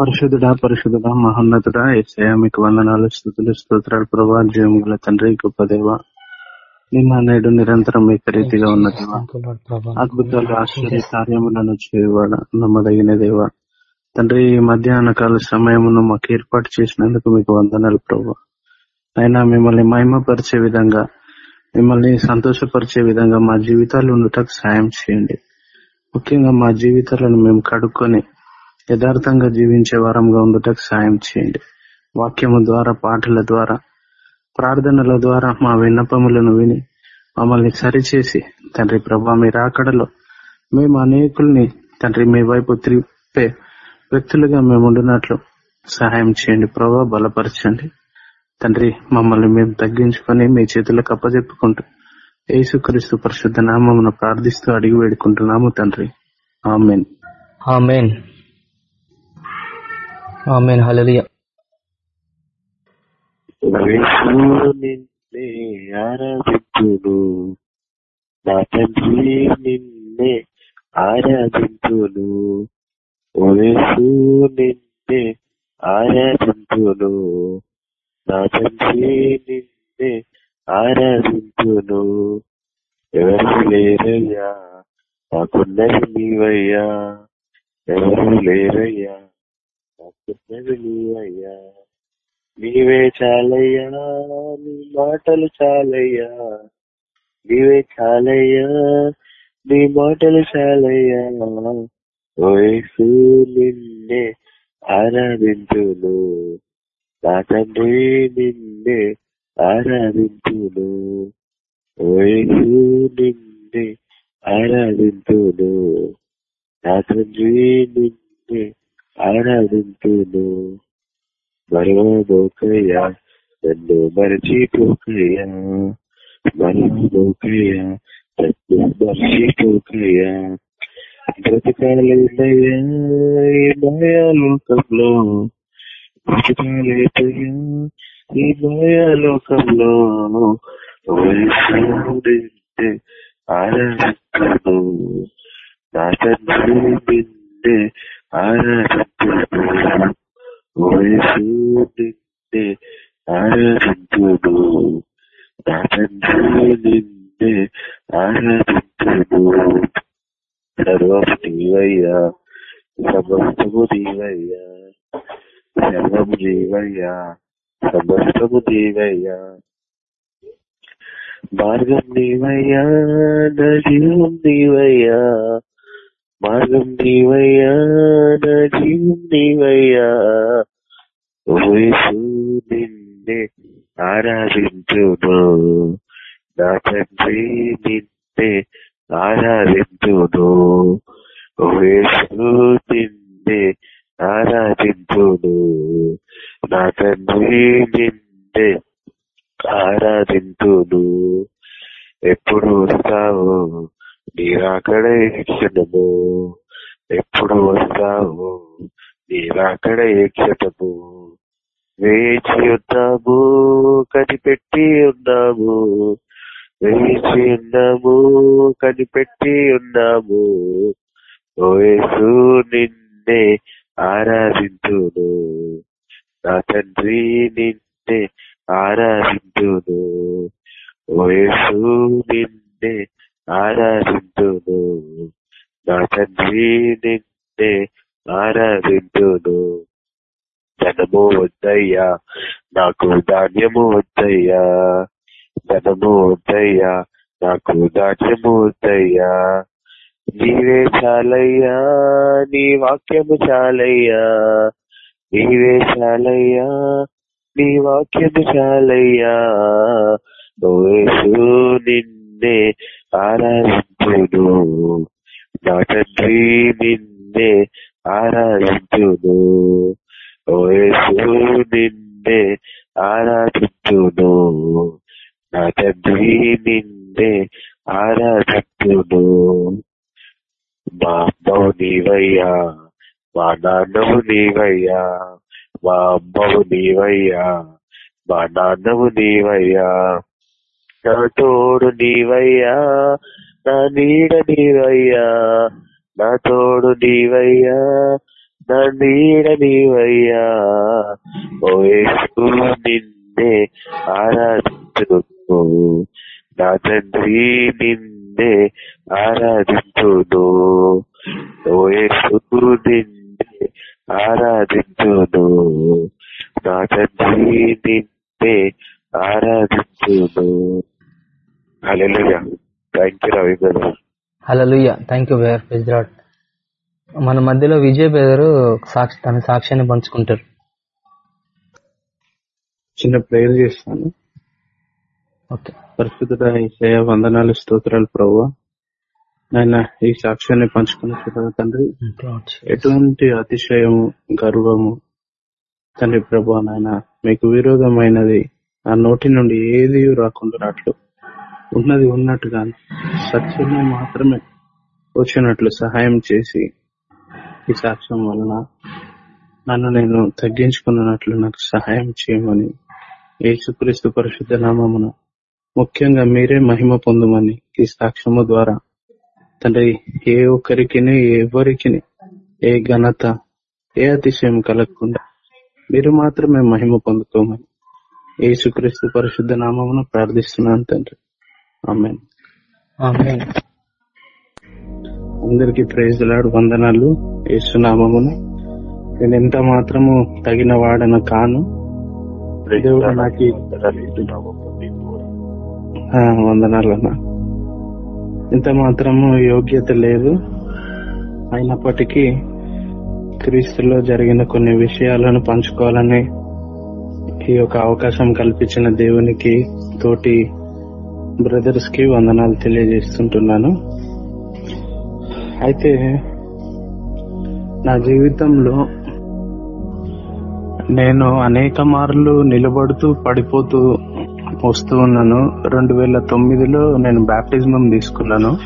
పరిశుద్ధుడా పరిశుద్ధుడా మహోన్నతుడా ఏసయ మీకు వందనాలు స్థుతులు స్తోత్రాలు ప్రభా జయముల గల తండ్రి గొప్ప దేవ. నిన్న నేడు నిరంతరం మీకు రీతిగా ఉన్న దేవ. అద్భుతాలు ఆశ్చర్య కార్యములను చేయవాడ నమ్మదగిన దేవ. తండ్రి ఈ మధ్యాహ్న కాల సమయమును మాకు ఏర్పాటు చేసినందుకు మీకు వందనాలు ప్రభా. అయినా మిమ్మల్ని మహిమపరిచే విధంగా మిమ్మల్ని సంతోషపరిచే విధంగా మా జీవితాలు ఉండటకు సాయం చేయండి. ముఖ్యంగా మా జీవితాలను మేము కడుక్కొని యథార్థంగా జీవించే వారంగా ఉండటకు సాయం చేయండి. వాక్యము ద్వారా పాటల ద్వారా ప్రార్థనల ద్వారా మా విన్నపములను విని మమ్మల్ని సరిచేసి తండ్రి ప్రభా మీ రాకడలో మేము అనేకుల్ని తండ్రి మీ వైపు త్రిప్పే వ్యక్తులుగా మేము ఉండినట్లు సహాయం చేయండి ప్రభా బలపరచండి. తండ్రి మమ్మల్ని మేము తగ్గించుకొని మీ చేతులకు అప్పజెప్పుకుంటూ యేసుక్రీస్తు పరిశుద్ధ నామమును ప్రార్థిస్తూ అడిగి వేడుకుంటున్నాము తండ్రి. ఆమెన్. ఆమెన్. ఆమెన్ హలలియ నిన్నే ఆరాధించును. నా తండ్రి నిన్నే ఆరాధించును. ఓవేసు నిన్నే ఆరాధించును. నా తండ్రి నిన్నే ఆరాధించును. ఎవరు లేరయ్యా? నాకున్నది నీవయ్యా. ఎవరు లేరయ్యా? అయ్యా. నీవే చాలయ్యా నీ మాటలు చాలయ్యా. నీవే చాలయ్యా నీ మాటలు చాలయ్యా. వయసు నిన్నే ఆరాధించును. నా తండ్రి నిన్నే ఆరాధించును. వయసు నిన్నే ఆరాధించును. నా తండ్రి నిన్నే ఆరాధించును మరవబోకయ్యా నన్ను మరచిపోకయ్యా మరవబోకయ్యా నన్ను మరచిపోకయ్యా బ్రతకాలేదయ్యా ఈ మాయాలోకంలో. బ్రతకాలేదయ్యా ఈ మాయాలోకంలో. వయసు ఆరాధిస్తాను నా తండ్రి నిన్నే ఆరాధిస్తాను వయసు నిన్నే ఆరాధించును నా తండ్రి నిన్నే ఆరాధించును సర్వము నీవయ్యా సమస్తము నీవయ్యా సర్వము నీవయ్యా సమస్తము నీవయ్యా. మార్గం నీవయ్యా నా జీవం నీవయ్యా మార్గం నీవయ్యా నా జీవం నీవయ్యా వయసు నిన్నే ఆరాధించును నా తండ్రి నిన్నే ఆరాధించును వయసు నిన్నే ఆరాధించును నా తండ్రి నిన్నే ఆరాధించును ఎప్పుడు వస్తావు నీరాకడ క్షణము ఎప్పుడు వస్తావు నీరాకడ క్షణము వేచి ఉన్నాము కనిపెట్టి ఉన్నాము. వేచి ఉన్నాము కనిపెట్టి ఉన్నాము. ఓయేసు నిన్నే ఆరాధించును. నా తండ్రి నిన్నే ఆరాధించును. ఓయేసు నిన్నే ఆరాధించును నా తండ్రి నిన్నే ఆరాధించును ధనము వద్దయ్యా నాకు ధాన్యము వద్దయ్యా. ధనము వద్దయ్యా నాకు ధాన్యము వద్దయ్యా. నీవే చాలయ్యా నీ వాక్యము చాలయ్యా. నీవే చాలయ్యా నీ వాక్యము చాలయ్యా. ఓసు నిన్నే ఆరాధించును. నా తండ్రి నిన్నే ఆరాధించును. ఓయసు నిన్నే ఆరాధించును. నా తండ్రి నిన్నే ఆరాధించును. మా అమ్మవు నీవయ్యా మా నాన్నవు నీవయ్యా మా అమ్మవు నీవయ్యా మా నాన్నవు నీవయ్యా. నా తోడు నీవయ్యా నా నీడ నీవయ్యా నా తోడు నీవయ్యా నా నీడ నీవయ్యా. ఓ యేసు నిన్నే ఆరాధించును నా తండ్రి నిన్నే ఆరాధించును ఓ యేసు నిన్నే ఆరాధించును నా తండ్రి నిన్నే ఆరాధించును hallelujah thank you Ravi garu hallelujah thank you bear పెజ్రాడ్ మన మధ్యలో విజయ్ బేదరు సాక్షి తన సాక్ష్యాన్ని పంచుకుంటారు. చిన్న ప్రేయర్ చేస్తాను. ఓకే. పరిశుద్ధుడ ఈసయ వందనాలు స్తోత్రాలు ప్రభు. నాయన ఈ సాక్ష్యాన్ని పంచుకున్న తండ్రి. ఎటువంటి అతిశయము గర్వము తండ్రి ప్రభు నాయన మీకు విరోధమైనది ఆ నోటి నుండి ఏది రాకుండానట్లు ఉన్నది ఉన్నట్టుగా సత్యమే మాత్రమే వచ్చినట్లు సహాయం చేసి ఈ సాక్ష్యం వలన నన్ను నేను తగ్గించుకున్నట్లు నాకు సహాయం చేయమని యేసుక్రీస్తు పరిశుద్ధ నామమున ముఖ్యంగా మీరే మహిమ పొందమని ఈ సాక్ష్యము ద్వారా తండ్రి ఏ ఒక్కరికి ఎవరికి ఏ ఘనత ఏ అతిశయం కలగకుండా మీరు మాత్రమే మహిమ పొందుకోమని యేసుక్రీస్తు పరిశుద్ధ నామమున ప్రార్థిస్తున్నాను తండ్రి. ఆమేన్. అందరికి ప్రైజ్ లాడు వందనాలు యేసునామమున నేను ఎంత మాత్రము తగిన వాడన కాను. దేవుడు నాకు అన్న ఇంత మాత్రము యోగ్యత లేదు. అయినప్పటికీ క్రీస్తులో జరిగిన కొన్ని విషయాలను పంచుకోవాలని ఈ యొక్క అవకాశం కల్పించిన దేవునికి తోటి బ్రదర్స్కి వందనాలు తెలియజేస్తుంటున్నాను. అయితే నా జీవితంలో నేను అనేక మార్లు నిలబడుతూ పడిపోతూ వస్తూ ఉన్నాను. రెండు వేల తొమ్మిదిలో నేను బ్యాప్టిజమం తీసుకున్నాను.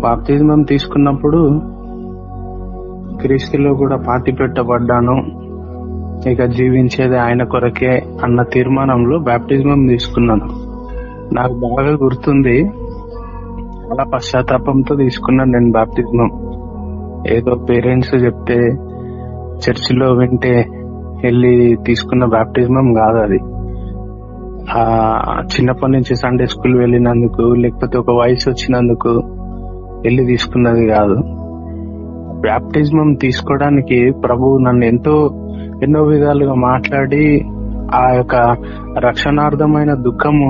బాప్తిజమం తీసుకున్నప్పుడు క్రీస్తులో కూడా పాతి పెట్టబడ్డాను. ఇక జీవించేది ఆయన కొరకే అన్న తీర్మానంలో బ్యాప్టిజమం తీసుకున్నాను. నాకు బాగా గుర్తుంది. చాలా పశ్చాత్తాపంతో తీసుకున్నాను నేను బాప్తిజం ఏదో పేరెంట్స్ చెప్తే చర్చిలో వింటే వెళ్ళి తీసుకున్న బాప్టిజమం కాదు అది. ఆ చిన్నప్పటి నుంచి సండే స్కూల్ వెళ్ళినందుకు లేకపోతే ఒక వయసు వచ్చినందుకు వెళ్ళి తీసుకున్నది కాదు. బ్యాప్టిజమం తీసుకోవడానికి ప్రభు నన్ను ఎంతో ఎన్నో విధాలుగా మాట్లాడి ఆ యొక్క రక్షణార్థమైన దుఃఖము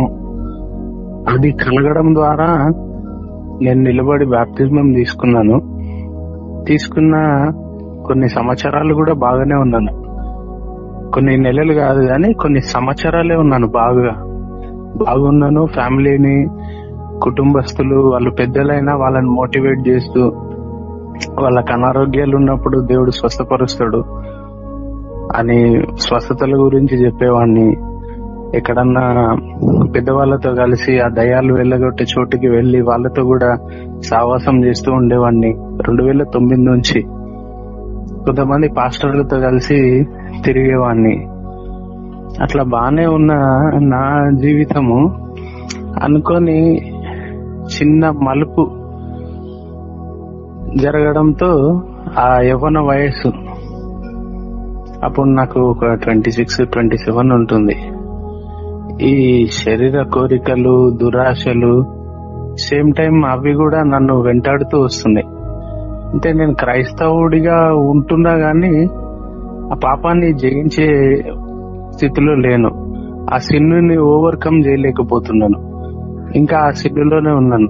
అది కలగడం ద్వారా నేను నిలబడి బ్యాప్టిజమం తీసుకున్నాను. తీసుకున్న కొన్ని సంవత్సరాలు కూడా బాగానే ఉన్నాను. కొన్ని నెలలు కాదు కానీ కొన్ని సంవత్సరాలే ఉన్నాను బాగా. బాగున్నాను ఫ్యామిలీని కుటుంబస్తులు వాళ్ళు పెద్దలైనా వాళ్ళని మోటివేట్ చేస్తూ వాళ్ళకి అనారోగ్యాలు ఉన్నప్పుడు దేవుడు స్వస్థపరుస్తాడు అని స్వస్థతల గురించి చెప్పేవాడిని ఎక్కడన్నా పెద్దవాళ్ళతో కలిసి ఆ దయాలు వెళ్ళగొట్టే చోటుకి వెళ్ళి వాళ్ళతో కూడా సావాసం చేస్తూ ఉండేవాడిని. రెండు వేల తొమ్మిది నుంచి కొంతమంది పాస్టర్లతో కలిసి తిరిగేవాడిని. అట్లా బానే ఉన్న నా జీవితము అనుకొని చిన్న మలుపు జరగడంతో ఆ యవ్వన వయస్సు అప్పుడు నాకు ఒక ట్వంటీ సిక్స్ ట్వంటీ సెవెన్ ఉంటుంది. ఈ శరీర కోరికలు దురాశలు సేమ్ టైం అవి కూడా నన్ను వెంటాడుతూ వస్తున్నాయి. అంటే నేను క్రైస్తవుడిగా ఉంటున్నా గాని ఆ పాపాన్ని జయించే స్థితిలో లేను. ఆ సిన్నుని ఓవర్కమ్ చేయలేకపోతున్నాను. ఇంకా ఆ సిన్నులోనే ఉన్నాను.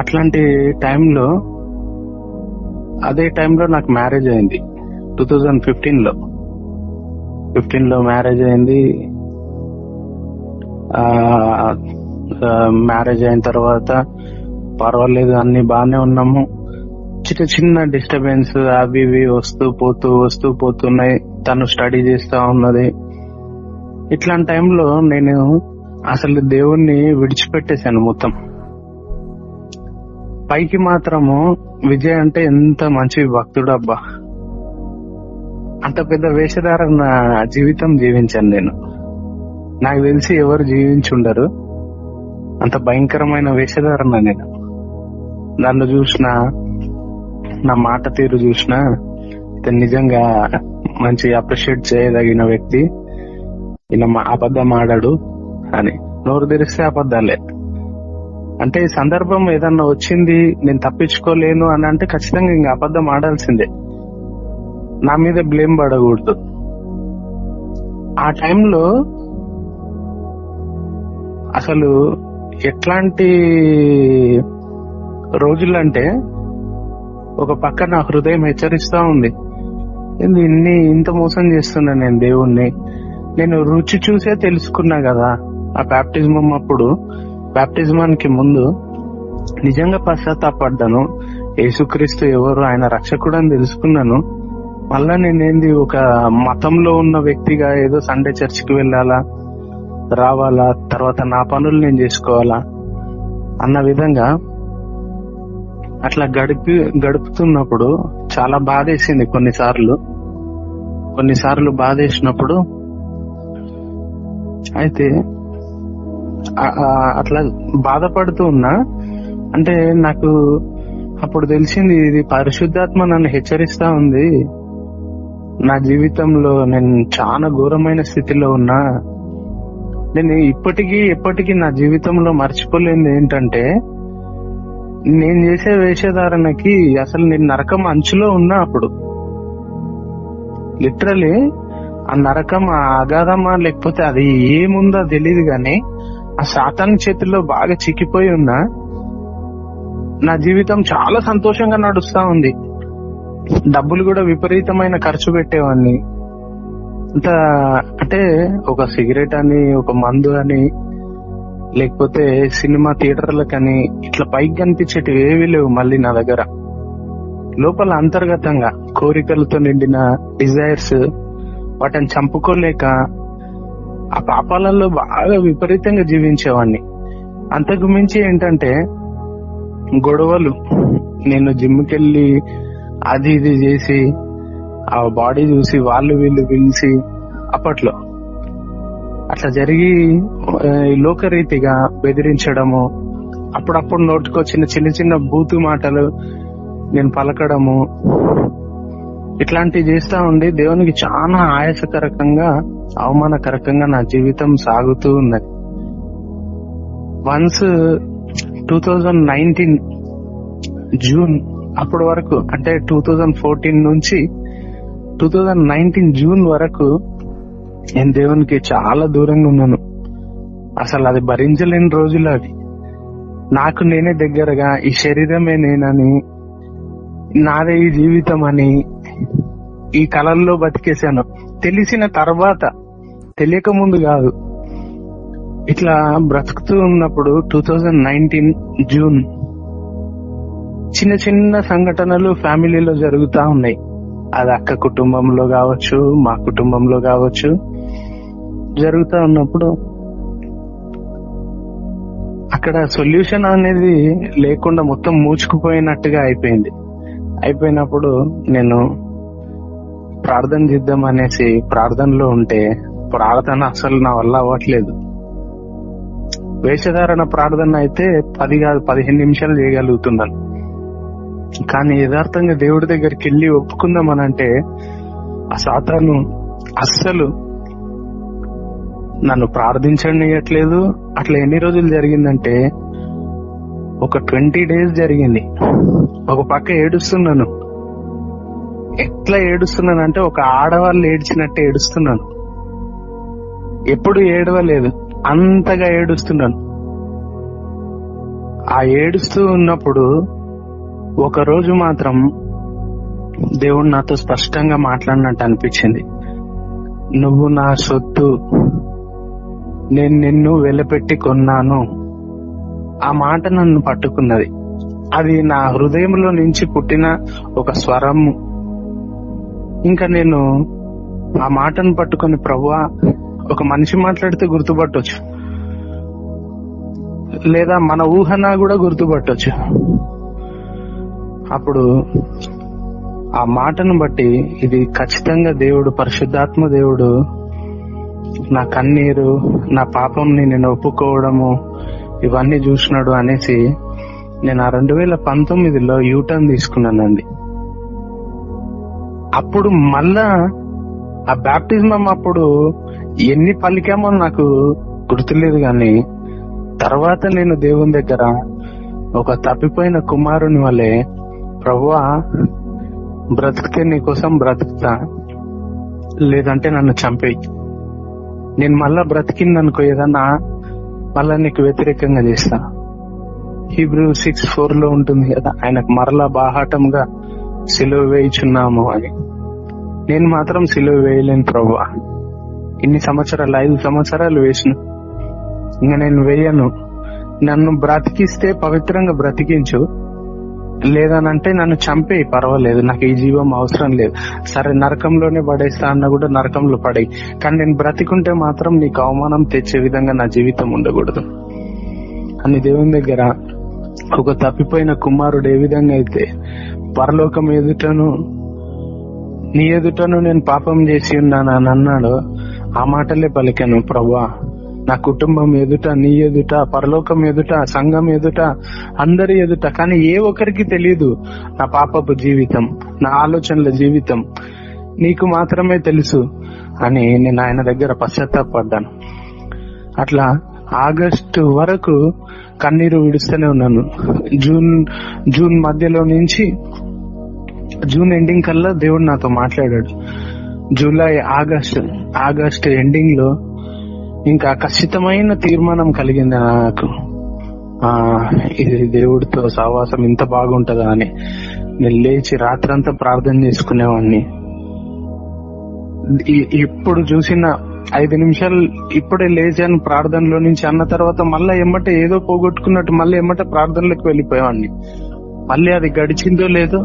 అట్లాంటి టైంలో అదే టైంలో నాకు మ్యారేజ్ అయింది. టూ థౌజండ్ ఫిఫ్టీన్లో ఫిఫ్టీన్లో మ్యారేజ్ అయింది. మ్యారేజ్ అయిన తర్వాత పర్వాలేదు అన్ని బాగానే ఉన్నాము. చిన్న చిన్న డిస్టర్బెన్స్ అవి ఇవి వస్తూ పోతూ వస్తూ పోతున్నాయి. తను స్టడీ చేస్తా ఉన్నది. ఇట్లాంటి టైంలో నేను అసలు దేవుణ్ణి విడిచిపెట్టేశాను మొత్తం. పైకి మాత్రము విజయ్ అంటే ఎంత మంచి భక్తుడు అబ్బా అంత పెద్ద వేషధారణ జీవితం జీవించాను నేను. నాకు తెలిసి ఎవరు జీవించుండరు. అంత భయంకరమైన వేషధారణ నేను. నన్ను చూసిన నా మాట తీరు చూసినా ఇతను నిజంగా మంచి అప్రిషియేట్ చేయదగిన వ్యక్తి. ఈయన మా- అబద్ధం ఆడాడు అని. నోరు తెరిస్తే అబద్ధాలే. అంటే ఈ సందర్భం ఏదన్నా వచ్చింది నేను తప్పించుకోలేను అని అంటే ఖచ్చితంగా ఇంకా అబద్ధం ఆడాల్సిందే. నా మీద బ్లేమ్ పడకూడదు. ఆ టైంలో అసలు ఎట్లాంటి రోజులంటే ఒక పక్క నా హృదయం హెచ్చరిస్తా ఉంది. ఇన్ని ఇంత మోసం చేస్తున్నా నేను దేవుణ్ణి? నేను రుచి చూసే తెలుసుకున్నా కదా. ఆ బ్యాప్టిజం అప్పుడు బ్యాప్టిజమానికి ముందు నిజంగా పశ్చాత్తాపడ్డాను. యేసుక్రీస్తు ఎవరు ఆయన రక్షకుడు అని తెలుసుకున్నాను. మళ్ళా నేనేంది ఒక మతంలో ఉన్న వ్యక్తిగా ఏదో సండే చర్చికి వెళ్ళాలా? రావాలా? తర్వాత నా పనులు నేను చేసుకోవాలా? అన్న విధంగా అట్లా గడిపి గడుపుతున్నప్పుడు చాలా బాధేసింది కొన్నిసార్లు. కొన్నిసార్లు బాధేసినప్పుడు అయితే అట్లా బాధపడుతూ ఉన్నా. అంటే నాకు అప్పుడు తెలిసింది ఇది పరిశుద్ధాత్మ నన్ను హెచ్చరిస్తా ఉంది. నా జీవితంలో నేను చాలా ఘోరమైన స్థితిలో ఉన్నా. నేను ఇప్పటికీ ఎప్పటికీ నా జీవితంలో మర్చిపోలేనిది ఏంటంటే నేను చేసే వేషధారణకి అసలు నేను నరకం అంచులో ఉన్నా అప్పుడు. లిటరలీ ఆ నరకం ఆ అగాధమా లేకపోతే అది ఏముందో తెలియదు గాని ఆ సాతాన్ చేతుల్లో బాగా చిక్కిపోయి ఉన్నా నా జీవితం చాలా సంతోషంగా నడుస్తా ఉంది. డబ్బులు కూడా విపరీతమైన ఖర్చు పెట్టేవాడిని అంత అంటే ఒక సిగరెట్ అని ఒక మందు అని లేకపోతే సినిమా థియేటర్లకని ఇట్లా పైకి కనిపించేటివి ఏవి లేవు మళ్ళీ నా దగ్గర. లోపల అంతర్గతంగా కోరికలతో నిండిన డిజైర్స్ వాటిని చంపుకోలేక ఆ పాపాలలో బాగా విపరీతంగా జీవించేవాడిని అంతకు మించి ఏంటంటే గొడవలు నేను జిమ్కి వెళ్ళి అది ఇది చేసి ఆ బాడీ చూసి వాళ్ళు వీళ్ళు పిలిచి అప్పట్లో. అట్లా జరిగి లోకరీతిగా బెదిరించడము అప్పుడప్పుడు నోటికొచ్చిన చిన్న చిన్న బూతు మాటలు నేను పలకడము ఇట్లాంటివి చేస్తా ఉండి దేవునికి చాలా ఆయాసకరకంగా అవమానకరకంగా నా జీవితం సాగుతూ ఉన్నది. Once two thousand nineteen June అప్పటి వరకు అంటే టూ థౌజండ్ ఫోర్టీన్ నుంచి టూ థౌజండ్ నైన్టీన్ జూన్ వరకు నేను దేవునికి చాలా దూరంగా ఉన్నాను. అసలు అది భరించలేని రోజులు అవి. నాకు నేనే దగ్గరగా ఈ శరీరమే నేనని నాదే ఈ జీవితం అని ఈ కళల్లో బతికేశాను. తెలిసిన తర్వాత తెలియక ముందు కాదు ఇట్లా బ్రతుకుతూ ఉన్నప్పుడు టూ థౌజండ్ నైన్టీన్ జూన్ చిన్న చిన్న సంఘటనలు ఫ్యామిలీలో జరుగుతా ఉన్నాయి. అది అక్క కుటుంబంలో కావచ్చు మా కుటుంబంలో కావచ్చు జరుగుతా ఉన్నప్పుడు అక్కడ సొల్యూషన్ అనేది లేకుండా మొత్తం మూచుకుపోయినట్టుగా అయిపోయింది. అయిపోయినప్పుడు నేను ప్రార్థన చేద్దాం అనేసి ప్రార్థనలో ఉంటే ప్రార్థన అసలు నా వల్ల అవ్వట్లేదు. వేషధారణ ప్రార్థన అయితే పది కాదు పదిహేను నిమిషాలు చేయగలుగుతున్నాను. కానీ యథార్థంగా దేవుడి దగ్గరికి వెళ్ళి ఒప్పుకుందామనంటే ఆ సాతాను అస్సలు నన్ను ప్రార్థించనియట్లేదు. అట్లా ఎన్ని రోజులు జరిగిందంటే ఒక ట్వంటీ డేస్ జరిగింది. ఒక పక్క ఏడుస్తున్నాను. ఎట్లా ఏడుస్తున్నానంటే ఒక ఆడవాళ్ళు ఏడ్చినట్టు ఏడుస్తున్నాను. ఎప్పుడు ఏడవలేదు. అంతగా ఏడుస్తున్నాను. ఆ ఏడుస్తూ ఉన్నప్పుడు ఒక రోజు మాత్రం దేవుడు నాతో స్పష్టంగా మాట్లాడినట్టు అనిపించింది. నువ్వు నా సొత్తు నేను నిన్ను వెలపెట్టి కొన్నాను. ఆ మాట నన్ను పట్టుకున్నది. అది నా హృదయంలో నుంచి పుట్టిన ఒక స్వరం. ఇంకా నేను ఆ మాటను పట్టుకొని ప్రవ్వా ఒక మనిషి మాట్లాడితే గుర్తుపట్టొచ్చు. లేదా మన ఊహన కూడా గుర్తుపట్టొచ్చు. అప్పుడు ఆ మాటను బట్టి ఇది ఖచ్చితంగా దేవుడు పరిశుద్ధాత్మ దేవుడు నా కన్నీరు నా పాపంని నేను ఒప్పుకోవడము ఇవన్నీ చూసినాడు అనేసి నేను ఆ రెండు వేల పంతొమ్మిదిలో యూటర్న్ తీసుకున్నానండి. అప్పుడు మళ్ళా ఆ బ్యాప్టిజం అప్పుడు ఎన్ని పలికామో నాకు గుర్తులేదు గాని తర్వాత నేను దేవుని దగ్గర ఒక తప్పిపోయిన కుమారుని వలె ప్రభువా బ్రతికితే నీకోసం బ్రతుకుతా. లేదంటే నన్ను చంపేయి. నేను మళ్ళా బ్రతికిందనుకో ఏదన్నా మళ్ళా నీకు వ్యతిరేకంగా చేస్తా. హీబ్రూ సిక్స్ ఫోర్లో ఉంటుంది కదా ఆయనకు మరలా బాహాటంగా సిలువ వేయిచున్నాము అని. నేను మాత్రం సిలువ వేయలేను ప్రభు ఇన్ని సంవత్సరాలు ఐదు సంవత్సరాలు వేసిన. ఇంకా నేను వేయను. నన్ను బ్రతికిస్తే పవిత్రంగా బ్రతికించు. లేదనంటే నన్ను చంపేయి పర్వాలేదు. నాకు ఈ జీవం అవసరం లేదు. సరే నరకంలోనే పడేస్తా అన్న కూడా నరకంలో పడేయి. కానీ నేను బ్రతికుంటే మాత్రం నీకు అవమానం తెచ్చే విధంగా నా జీవితం ఉండకూడదు. అని దేవుని దగ్గర ఒక తప్పిపోయిన కుమారుడు ఏ విధంగా అయితే పరలోకం ఎదుటను నీ ఎదుటను నేను పాపం చేసి ఉన్నాను అని అన్నాడు ఆ మాటలే పలికాను ప్రభా నా కుటుంబం ఎదుట నీ ఎదుట పరలోకం ఎదుట సంఘం ఎదుట అందరి ఎదుట. కానీ ఏ ఒక్కరికి తెలియదు నా పాపపు జీవితం నా ఆలోచనల జీవితం. నీకు మాత్రమే తెలుసు అని నేను ఆయన దగ్గర పశ్చాత్తాపడ్డాను. అట్లా ఆగస్టు వరకు కన్నీరు విడుస్తూనే ఉన్నాను. జూన్ జూన్ మధ్యలో నుంచి జూన్ ఎండింగ్ కల్లా దేవుడు నాతో మాట్లాడాడు. జూలై ఆగస్ట్ ఆగస్ట్ ఎండింగ్లో ఇంకా ఖచ్చితమైన తీర్మానం కలిగింది నాకు? ఆ ఇది దేవుడితో సహవాసం ఇంత బాగుంటదా అని. నేను లేచి రాత్రంతా ప్రార్థన చేసుకునేవాడిని ఎప్పుడు ఇప్పుడు చూసిన ఐదు నిమిషాలు ఇప్పుడే లేచాను ప్రార్థనలో నుంచి అన్న తర్వాత మళ్ళీ ఎమ్మటే ఏదో పోగొట్టుకున్నట్టు మళ్ళీ ఎమ్మటే ప్రార్థనలోకి వెళ్ళిపోయేవాడిని మళ్ళీ అది గడిచిందో లేదో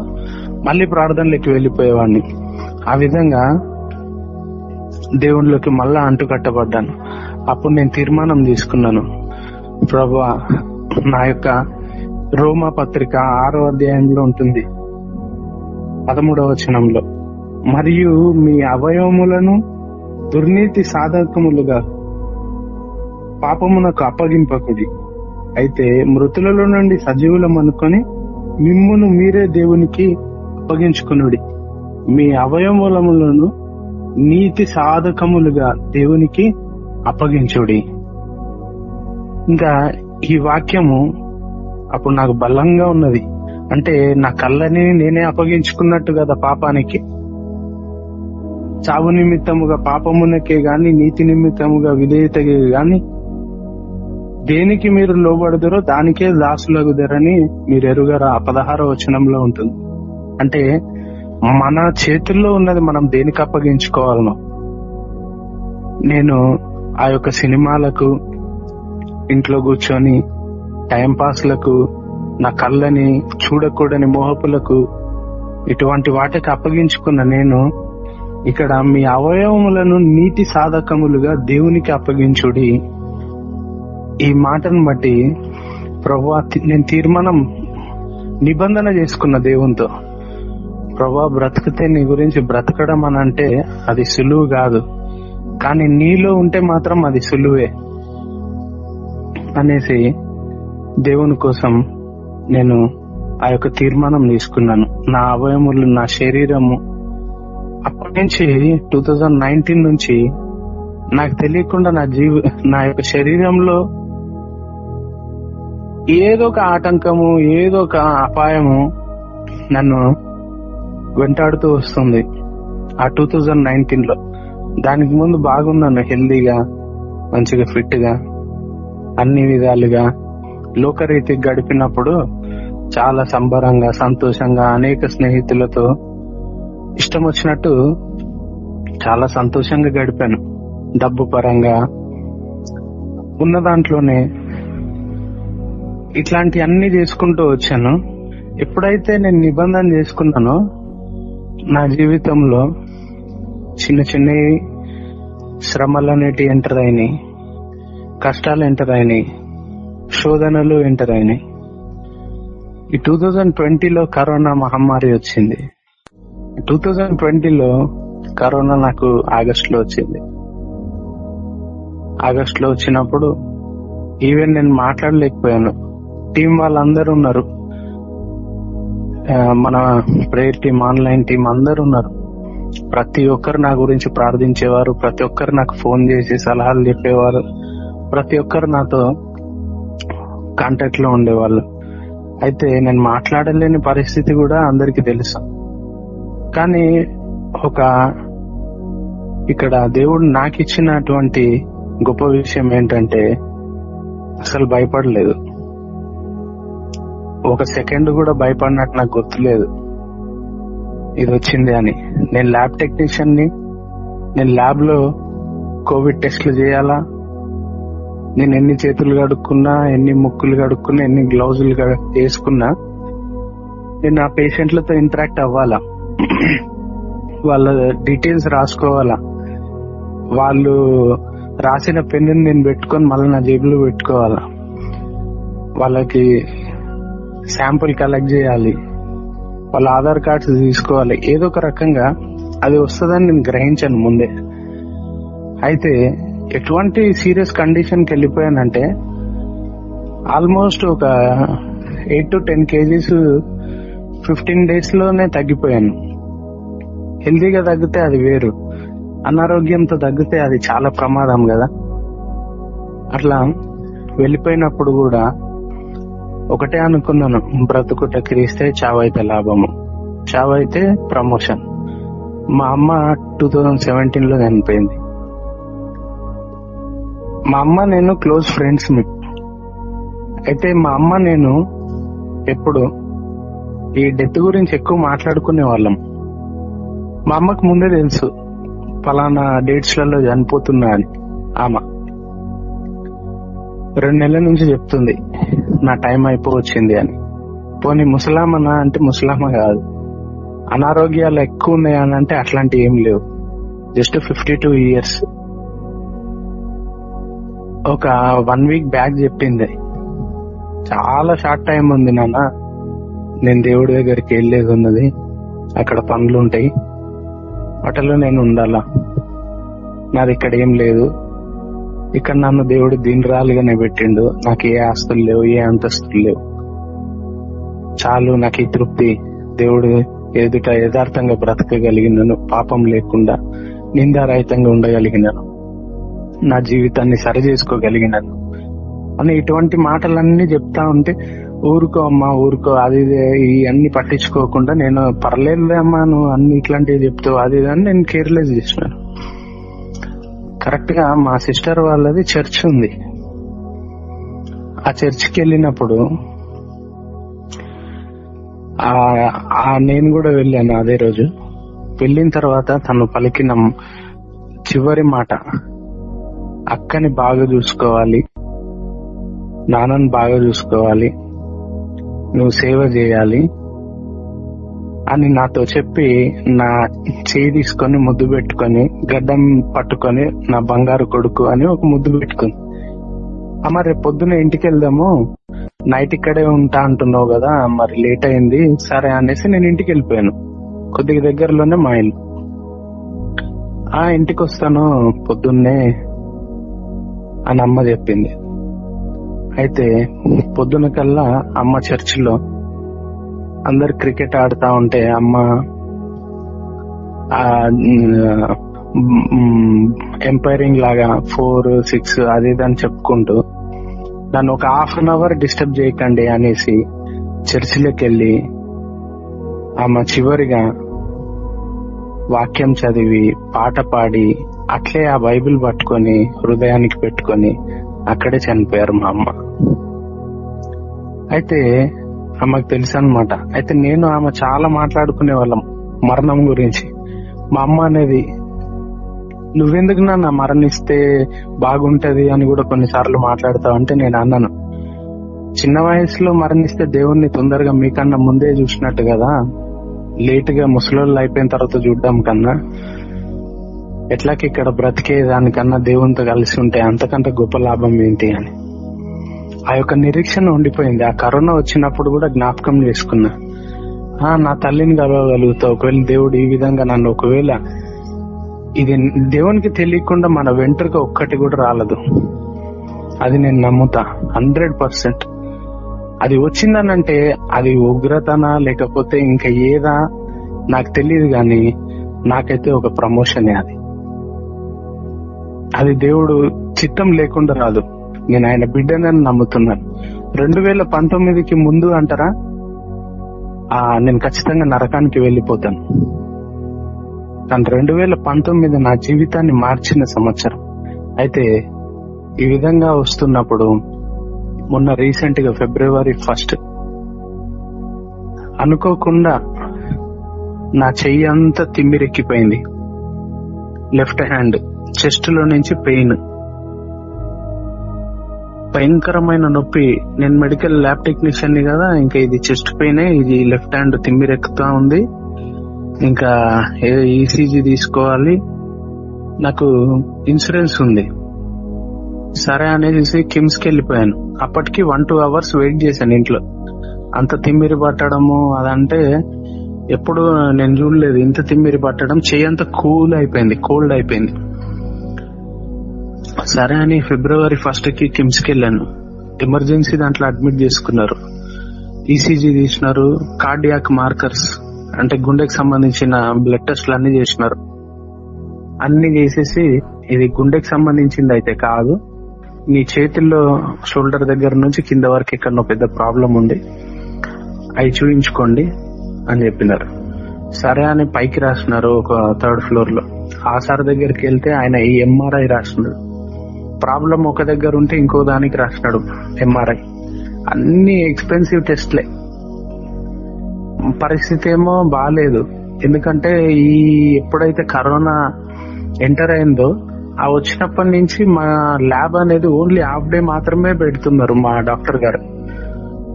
మళ్ళీ ప్రార్థనలోకి వెళ్ళిపోయేవాడిని ఆ విధంగా దేవుళ్ళకి మళ్ళా అంటుకట్టబడ్డాను. అప్పుడు నేను తీర్మానం తీసుకున్నాను. ప్రభా నా యొక్క రోమా పత్రిక ఆరో అధ్యాయంలో ఉంటుంది. పదమూడవ వచనంలో. మరియు మీ అవయవములను దుర్నీతి సాధకములుగా పాపమునకు అప్పగింపకుడి. అయితే మృతులలో నుండి సజీవులం అనుకొని మిమ్మును మీరే దేవునికి అప్పగించుకునుడి. మీ అవయవములములను నీతి సాధకములుగా దేవునికి అప్పగించుడి. ఇంకా ఈ వాక్యము అప్పుడు నాకు బలంగా ఉన్నది. అంటే నా కళ్ళని నేనే అప్పగించుకున్నట్టు కదా పాపానికి. చావు నిమిత్తముగా పాపమునకే గాని నీతి నిమిత్తముగా విధేయతకే గాని దేనికి మీరు లోబడదురో దానికే దాసులగుదరని మీరు ఎరుగరా. అపదహార వచనంలో ఉంటుంది. అంటే మన చేతుల్లో ఉన్నది మనం దేనికి అప్పగించుకోవాలను. నేను ఆ యొక్క సినిమాలకు ఇంట్లో కూర్చొని టైం పాస్లకు నా కళ్ళని చూడకూడని మోహపులకు ఇటువంటి వాటికి అప్పగించుకున్న నేను ఇక్కడ మీ అవయవములను నీతి సాధకములుగా దేవునికి అప్పగించుడి. ఈ మాటను బట్టి ప్రభా నేను తీర్మానం నిబంధన చేసుకున్న దేవునితో ప్రభా బ్రతికితే నీ గురించి బ్రతకడం అని అంటే అది సులువు కాదు. కానీ నీలో ఉంటే మాత్రం అది సులువే అనేసి దేవుని కోసం నేను ఆ యొక్క తీర్మానం తీసుకున్నాను. నా అవయములు నా శరీరము అప్పటి నుంచి టూ థౌజండ్ నైన్టీన్ నుంచి నాకు తెలియకుండా నా జీవ నా యొక్క శరీరంలో ఏదో ఒక ఆటంకము ఏదో ఒక అపాయము నన్ను వెంటాడుతూ వస్తుంది. ఆ టూ థౌజండ్ నైన్టీన్లో దానికి ముందు బాగున్నాను హెల్దీగా మంచిగా ఫిట్గా అన్ని విధాలుగా లోకరీతి గడిపినప్పుడు చాలా సంబరంగా సంతోషంగా అనేక స్నేహితులతో ఇష్టం వచ్చినట్టు చాలా సంతోషంగా గడిపాను. డబ్బు పరంగా ఉన్న దాంట్లోనే ఇట్లాంటి అన్ని చేసుకుంటూ వచ్చాను. ఎప్పుడైతే నేను నిబంధన చేసుకున్నానో నా జీవితంలో చిన్న చిన్న శ్రమలు అనేటి ఎంటర్ అయినాయి కష్టాలు ఎంటర్ అయినాయి శోధనలు ఎంటర్ అయినాయి ఈ టూ థౌజండ్ ట్వంటీలో కరోనా మహమ్మారి వచ్చింది. టూ థౌజండ్ ట్వంటీలో కరోనా నాకు ఆగస్ట్లో వచ్చింది. ఆగస్ట్లో వచ్చినప్పుడు ఈవెన్ నేను మాట్లాడలేకపోయాను. టీం వాళ్ళందరూ ఉన్నారు. మన ప్రేయర్ టీం ఆన్లైన్ టీం అందరు ఉన్నారు. ప్రతి ఒక్కరు నా గురించి ప్రార్థించేవారు ప్రతి ఒక్కరు నాకు ఫోన్ చేసి సలహాలు చెప్పేవారు ప్రతి ఒక్కరు నాతో కాంటాక్ట్లో ఉండేవాళ్ళు. అయితే నేను మాట్లాడలేని పరిస్థితి కూడా అందరికి తెలుసు. కానీ ఒక ఇక్కడ దేవుడు నాకు ఇచ్చినటువంటి గొప్ప విషయం ఏంటంటే అసలు భయపడలేదు. ఒక సెకండ్ కూడా భయపడినట్టు నాకు గుర్తులేదు. ఇది వచ్చింది అని. నేను ల్యాబ్ టెక్నీషియన్ని నేను ల్యాబ్లో కోవిడ్ టెస్ట్లు చేయాలా? నేను ఎన్ని చేతులు కడుక్కున్నా ఎన్ని ముక్కులు కడుక్కున్నా ఎన్ని గ్లౌజులు వేసుకున్నా నేను ఆ పేషెంట్లతో ఇంటరాక్ట్ అవ్వాలా? వాళ్ళ డీటెయిల్స్ రాసుకోవాలా? వాళ్ళు రాసిన పెన్ను నేను పెట్టుకొని మళ్ళీ నా జేబులో పెట్టుకోవాలా? వాళ్ళకి శాంపుల్ కలెక్ట్ చేయాలి. వాళ్ళ ఆధార్ కార్డ్స్ తీసుకోవాలి. ఏదో ఒక రకంగా అది వస్తుందని నేను గ్రహించాను ముందే. అయితే ఎటువంటి సీరియస్ కండిషన్కి వెళ్ళిపోయానంటే ఆల్మోస్ట్ ఒక eight to ten KGs fifteen డేస్లోనే తగ్గిపోయాను. హెల్దీగా తగ్గితే అది వేరు. అనారోగ్యంతో తగ్గితే అది చాలా ప్రమాదం కదా. అట్లా వెళ్ళిపోయినప్పుడు కూడా ఒకటే అనుకున్నాను బ్రతుకుట క్రీస్తే చావైతే లాభము. చావైతే ప్రమోషన్. మా అమ్మ టూ థౌజండ్ సెవెంటీన్లో చనిపోయింది. మా అమ్మ నేను క్లోజ్ ఫ్రెండ్స్ మీ అయితే మా అమ్మ నేను ఎప్పుడు ఈ డెత్ గురించి ఎక్కువ మాట్లాడుకునే వాళ్ళం. మా అమ్మకు ముందే తెలుసు ఫలానా డేట్స్లలో చనిపోతున్నా అని. ఆమె. రెండు నెలల నుంచి చెప్తుంది నా టైం అయిపోవచ్చింది అని. పోనీ ముసలామనా అంటే ముసలామ కాదు. అనారోగ్యాలు ఎక్కువ ఉన్నాయి అని అంటే అట్లాంటివి ఏం లేవు. Just fifty two years. ఒక వన్ వీక్ బ్యాక్ చెప్పింది. చాలా షార్ట్ టైం ఉంది నాన్న. నేను దేవుడి దగ్గరికి వెళ్ళేది ఉన్నది. అక్కడ పనులు ఉంటాయి వాటిలో నేను ఉండాలా? నాది ఇక్కడ ఏం లేదు. ఇక్కడ నన్ను దేవుడు దీనిరాలుగానే పెట్టిండు నాకు ఏ ఆస్తులు లేవు ఏ అంతస్తులు లేవు. చాలు నాకు ఈ తృప్తి. దేవుడు ఎదుట యథార్థంగా బ్రతకగలిగినను పాపం లేకుండా నిందారహితంగా ఉండగలిగినను. నా జీవితాన్ని సరి చేసుకోగలిగినను అని ఇటువంటి మాటలన్నీ చెప్తా ఉంటే ఊరుకో అమ్మా ఊరుకో. అది ఇది ఇవన్నీ పట్టించుకోకుండా నేను పర్లేదులే అమ్మా నువ్వు అన్ని ఇట్లాంటివి చెప్తావు. అది ఇది అని నేను కేర్లెస్ చేసినాను. కరెక్ట్గా మా సిస్టర్ వాళ్ళది చర్చ్ ఉంది. ఆ చర్చ్కి వెళ్ళినప్పుడు ఆ ఆ నేను కూడా వెళ్ళాను అదే రోజు. వెళ్ళిన తర్వాత తను పలికిన చివరి మాట అక్కని బాగా చూసుకోవాలి. నాన్నని బాగా చూసుకోవాలి. నువ్వు సేవ చేయాలి. అని నాతో చెప్పి నా చేయి తీసుకొని ముద్దు పెట్టుకొని గడ్డం పట్టుకొని నా బంగారు కొడుకు అని ఒక ముద్దు పెట్టుకుంది అమ్మ రేపు పొద్దున ఇంటికి వెళ్దాము. నైట్ ఇక్కడే ఉంటా అంటున్నావు కదా మరి లేట్ అయింది. సరే అనేసి నేను ఇంటికి వెళ్ళిపోయాను. కొద్దిగా దగ్గరలోనే మా ఇల్లు. ఆ ఇంటికి వస్తాను. పొద్దున్నే అని అమ్మ చెప్పింది. అయితే పొద్దున కల్లా అమ్మ చర్చిలో అందరు క్రికెట్ ఆడుతా ఉంటే అమ్మ ఎంపైరింగ్ లాగా ఫోర్ సిక్స్ అది ఇది అని చెప్పుకుంటూ నన్ను ఒక హాఫ్ అన్ అవర్ డిస్టర్బ్ చేయకండి అనేసి చర్చిలోకి వెళ్ళి ఆమె చివరిగా వాక్యం చదివి పాట పాడి అట్లే ఆ బైబిల్ పట్టుకొని హృదయానికి పెట్టుకొని అక్కడే చనిపోయారు మా అమ్మ. అయితే ఆమెకు తెలుసు అనమాట అయితే నేను ఆమె చాలా మాట్లాడుకునే వాళ్ళం మరణం గురించి. మా అమ్మ అనేది నువ్వెందుకు నాన్న మరణిస్తే బాగుంటది అని కూడా కొన్నిసార్లు మాట్లాడతావు అంటే నేను అన్నాను. చిన్న వయసులో మరణిస్తే దేవుణ్ణి తొందరగా మీకన్నా ముందే చూసినట్టు కదా. లేట్గా ముసలోళ్ళు అయిపోయిన తర్వాత చూడడం కన్నా. ఎట్లాకి ఇక్కడ బ్రతికే దానికన్నా దేవునితో కలిసి ఉంటే అంతకంటే గొప్ప లాభం ఏంటి అని. ఆ యొక్క నిరీక్షణ ఉండిపోయింది. ఆ కరోనా వచ్చినప్పుడు కూడా జ్ఞాపకం చేసుకున్నా. ఆ నా తల్లిని కలవగలుగుతా ఒకవేళ దేవుడు ఈ విధంగా నన్ను ఒకవేళ ఇది దేవునికి తెలియకుండా మన వెంట్రుక ఒక్కటి కూడా రాలదు. అది నేను నమ్ముతా. Hundred percent. అది వచ్చిందనంటే అది ఉగ్రతనా లేకపోతే ఇంకా ఏదా? నాకు తెలియదు కానీ నాకైతే ఒక ప్రమోషనే అది. అది దేవుడు చిత్తం లేకుండా రాదు. నేను ఆయన బిడ్డనని నమ్ముతున్నాను. రెండు వేల పంతొమ్మిదికి ముందు అంటారా? ఆ నేను ఖచ్చితంగా నరకానికి వెళ్ళిపోతాను. కానీ రెండు వేల పంతొమ్మిది నా జీవితాన్ని మార్చిన సంవత్సరం. అయితే ఈ విధంగా వస్తున్నప్పుడు మొన్న రీసెంట్గా ఫిబ్రవరి ఫస్ట్ అనుకోకుండా నా చెయ్యి అంతా తిమ్మిరెక్కిపోయింది. లెఫ్ట్ హ్యాండ్ చెస్ట్లో నుంచి పెయిన్. భయంకరమైన నొప్పి. నేను మెడికల్ ల్యాబ్ టెక్నీషియన్ని కదా ఇంకా ఇది చెస్ట్ పెయిన్ ఇది లెఫ్ట్ హ్యాండ్ తిమ్మిరెక్కుతా ఉంది. ఇంకా ఈసీజీ తీసుకోవాలి. నాకు ఇన్సూరెన్స్ ఉంది. సరే అనేసి కిమ్స్కి వెళ్ళిపోయాను. అప్పటికి వన్ టూ అవర్స్ వెయిట్ చేశాను ఇంట్లో. అంత తిమ్మిరి పట్టడము అదంటే ఎప్పుడు నేను చూడలేదు. ఇంత తిమ్మిరి పట్టడం చేయంత అంత కూల్ అయిపోయింది కోల్డ్ అయిపోయింది. సరే అని ఫిబ్రవరి ఫస్ట్కి కిమ్స్కి వెళ్ళాను. ఎమర్జెన్సీ దాంట్లో అడ్మిట్ చేసుకున్నారు. ఈసీజీ తీసినారు కార్డియాక్ మార్కర్స్ అంటే గుండెకి సంబంధించిన బ్లడ్ టెస్ట్లు అన్ని చేసినారు. అన్ని చేసేసి ఇది గుండెకి సంబంధించింది అయితే కాదు నీ చేతుల్లో షోల్డర్ దగ్గర నుంచి కింద వరకు ఎక్కడో పెద్ద ప్రాబ్లం ఉంది. అవి చూపించుకోండి అని చెప్పినారు. సరే అని పైకి రాసినారు ఒక థర్డ్ ఫ్లోర్లో. ఆ సార్ దగ్గరికి వెళ్తే ఆయన ఈ ఎంఆర్ఐ రాసినాడు. ప్రాబ్లం ఒక దగ్గర ఉంటే ఇంకో దానికి రాసినాడు ఎంఆర్ఐ అన్ని ఎక్స్పెన్సివ్ టెస్ట్లే పరిస్థితి ఏమో బాగాలేదు ఎందుకంటే ఈ ఎప్పుడైతే కరోనా ఎంటర్ అయిందో ఆ వచ్చినప్పటి నుంచి మా ల్యాబ్ అనేది ఓన్లీ హాఫ్ డే మాత్రమే పెడుతున్నారు మా డాక్టర్ గారు.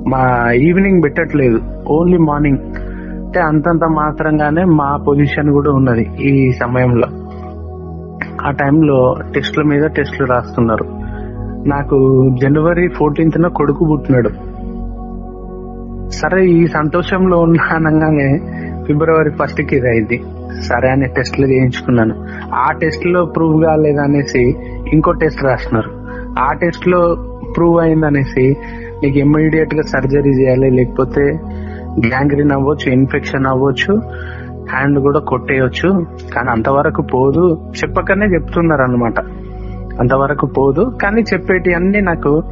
మా ఈవినింగ్ పెట్టట్లేదు. Only morning. అంటే అంతంత మాత్రంగానే మా పొజిషన్ కూడా ఉన్నది ఈ సమయంలో. ఆ టైంలో టెస్ట్ల మీద టెస్ట్లు రాస్తున్నారు. నాకు జనవరి ఫోర్టీన్త్ న కొడుకు పుట్టినాడు. సరే ఈ సంతోషంలో ఉన్నానగానే ఫిబ్రవరి ఫస్ట్కి ఇది అయింది. సరే అని టెస్ట్లు చేయించుకున్నాను. ఆ టెస్ట్లో ప్రూవ్ కాలేదనేసి ఇంకో టెస్ట్ రాసినారు ఆ టెస్ట్లో ప్రూవ్ అయిందనేసి నీకు ఇమ్మీడియట్గా సర్జరీ చేయాలి లేకపోతే గ్యాంగ్రీన్ అవ్వచ్చు ఇన్ఫెక్షన్ అవ్వచ్చు హ్యాండ్ కూడా కొట్టేయచ్చు కానీ అంతవరకు పోదు. చెప్పకనే చెప్తున్నారు అనమాట అంతవరకు పోదు కానీ చెప్పేటి అన్ని నాకు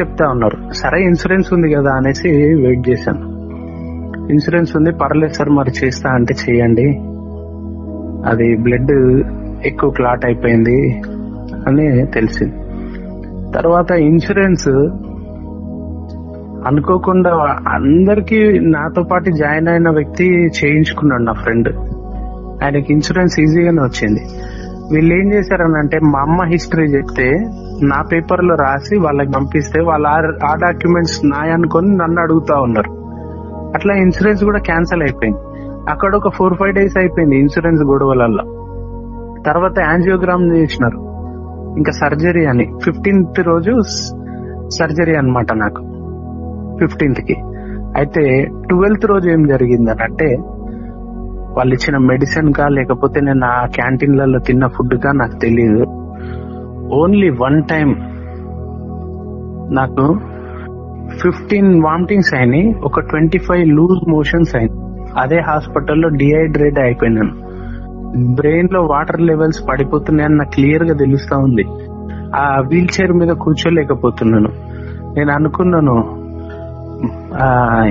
చెప్తా ఉన్నారు. సరే ఇన్సూరెన్స్ ఉంది కదా అనేసి వెయిట్ చేశాను. ఇన్సూరెన్స్ ఉంది పర్లేదు సార్ మరి చేస్తా అంటే చెయ్యండి అది బ్లడ్ ఎక్కువ క్లాట్ అయిపోయింది అని తెలిసింది. తర్వాత ఇన్సూరెన్స్ అనుకోకుండా అందరికి నాతో పాటు జాయిన్ అయిన వ్యక్తి చేయించుకున్నాడు నా ఫ్రెండ్. ఆయనకి ఇన్సూరెన్స్ ఈజీగానే వచ్చింది. వీళ్ళు ఏం చేశారనంటే మా అమ్మ హిస్టరీ చెప్తే నా పేపర్లో రాసి వాళ్ళకి పంపిస్తే వాళ్ళ ఆ- డాక్యుమెంట్స్ నాయ అనుకొని నన్ను అడుగుతా ఉన్నారు. అట్లా ఇన్సూరెన్స్ కూడా క్యాన్సిల్ అయిపోయింది. అక్కడ ఒక ఫోర్ ఫైవ్ డేస్ అయిపోయింది ఇన్సూరెన్స్ గొడవలలో తర్వాత యాంజియోగ్రామ్ చేసినారు. ఇంకా సర్జరీ అని. ఫిఫ్టీన్త్ రోజు సర్జరీ అన్నమాట నాకు. ఫిఫ్టీన్త్కి. అయితే ట్వెల్త్ రోజు ఏం జరిగిందని అంటే వాళ్ళు ఇచ్చిన మెడిసిన్ కా లేకపోతే నేను ఆ క్యాంటీన్లలో తిన్న ఫుడ్ కా నాకు తెలియదు ఓన్లీ వన్ టైం నాకు ఫిఫ్టీన్ వామిటింగ్స్ అయినాయి ఒక ట్వంటీ ఫైవ్ లూజ్ మోషన్స్ అయినాయి. అదే హాస్పిటల్లో డిహైడ్రేట్ అయిపోయినాను బ్రెయిన్లో వాటర్ లెవెల్స్ పడిపోతున్నాయని నాకు క్లియర్గా తెలుస్తా ఉంది. ఆ వీల్ చైర్ మీద కూర్చోలేకపోతున్నాను. నేను అనుకున్నాను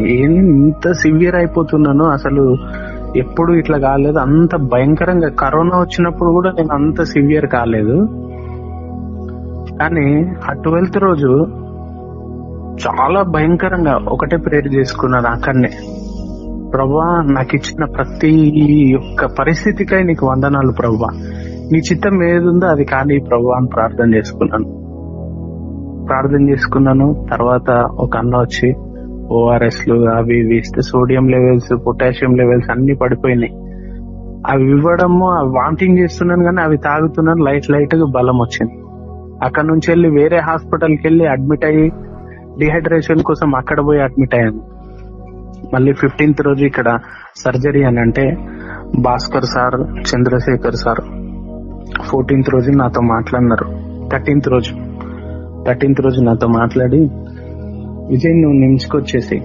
ఏం ఇంత సివియర్ అయిపోతున్నాను అసలు ఎప్పుడు ఇట్లా కాలేదు. అంత భయంకరంగా కరోనా వచ్చినప్పుడు కూడా నేను అంత సివియర్ కాలేదు. కానీ ఆ ట్వెల్త్ రోజు చాలా భయంకరంగా ఒకటే ప్రేర్ చేసుకున్నాను అక్కడనే. ప్రభా నాకు ఇచ్చిన ప్రతి ఒక్క పరిస్థితికై నీకు వందనాలు ప్రభా. నీ చిత్తం ఏదుందో అది కానీ ప్రభా అని ప్రార్థన చేసుకున్నాను. ప్రార్థన చేసుకున్నాను. తర్వాత ఒక అన్న వచ్చి ఓఆర్ఎస్లు అవి ఇవి ఇస్తే సోడియం లెవెల్స్ పొటాషియం లెవెల్స్ అన్ని పడిపోయినాయి. అవి ఇవ్వడము వామిటింగ్ చేస్తున్నాను కానీ అవి తాగుతున్నాను లైట్ లైట్గా బలం వచ్చింది. అక్కడ నుంచి వెళ్ళి వేరే హాస్పిటల్కి వెళ్ళి అడ్మిట్ అయ్యి డిహైడ్రేషన్ కోసం అక్కడ పోయి అడ్మిట్ అయ్యాను. మళ్ళీ ఫిఫ్టీన్త్ రోజు ఇక్కడ సర్జరీ అని అంటే Bhaskar sir Chandrashekar sir fourteenth రోజు నాతో మాట్లాడినారు. థర్టీన్త్ రోజు. థర్టీన్త్ రోజు నాతో మాట్లాడి విజయ్ నువ్వు నిమ్స్కి వచ్చేసి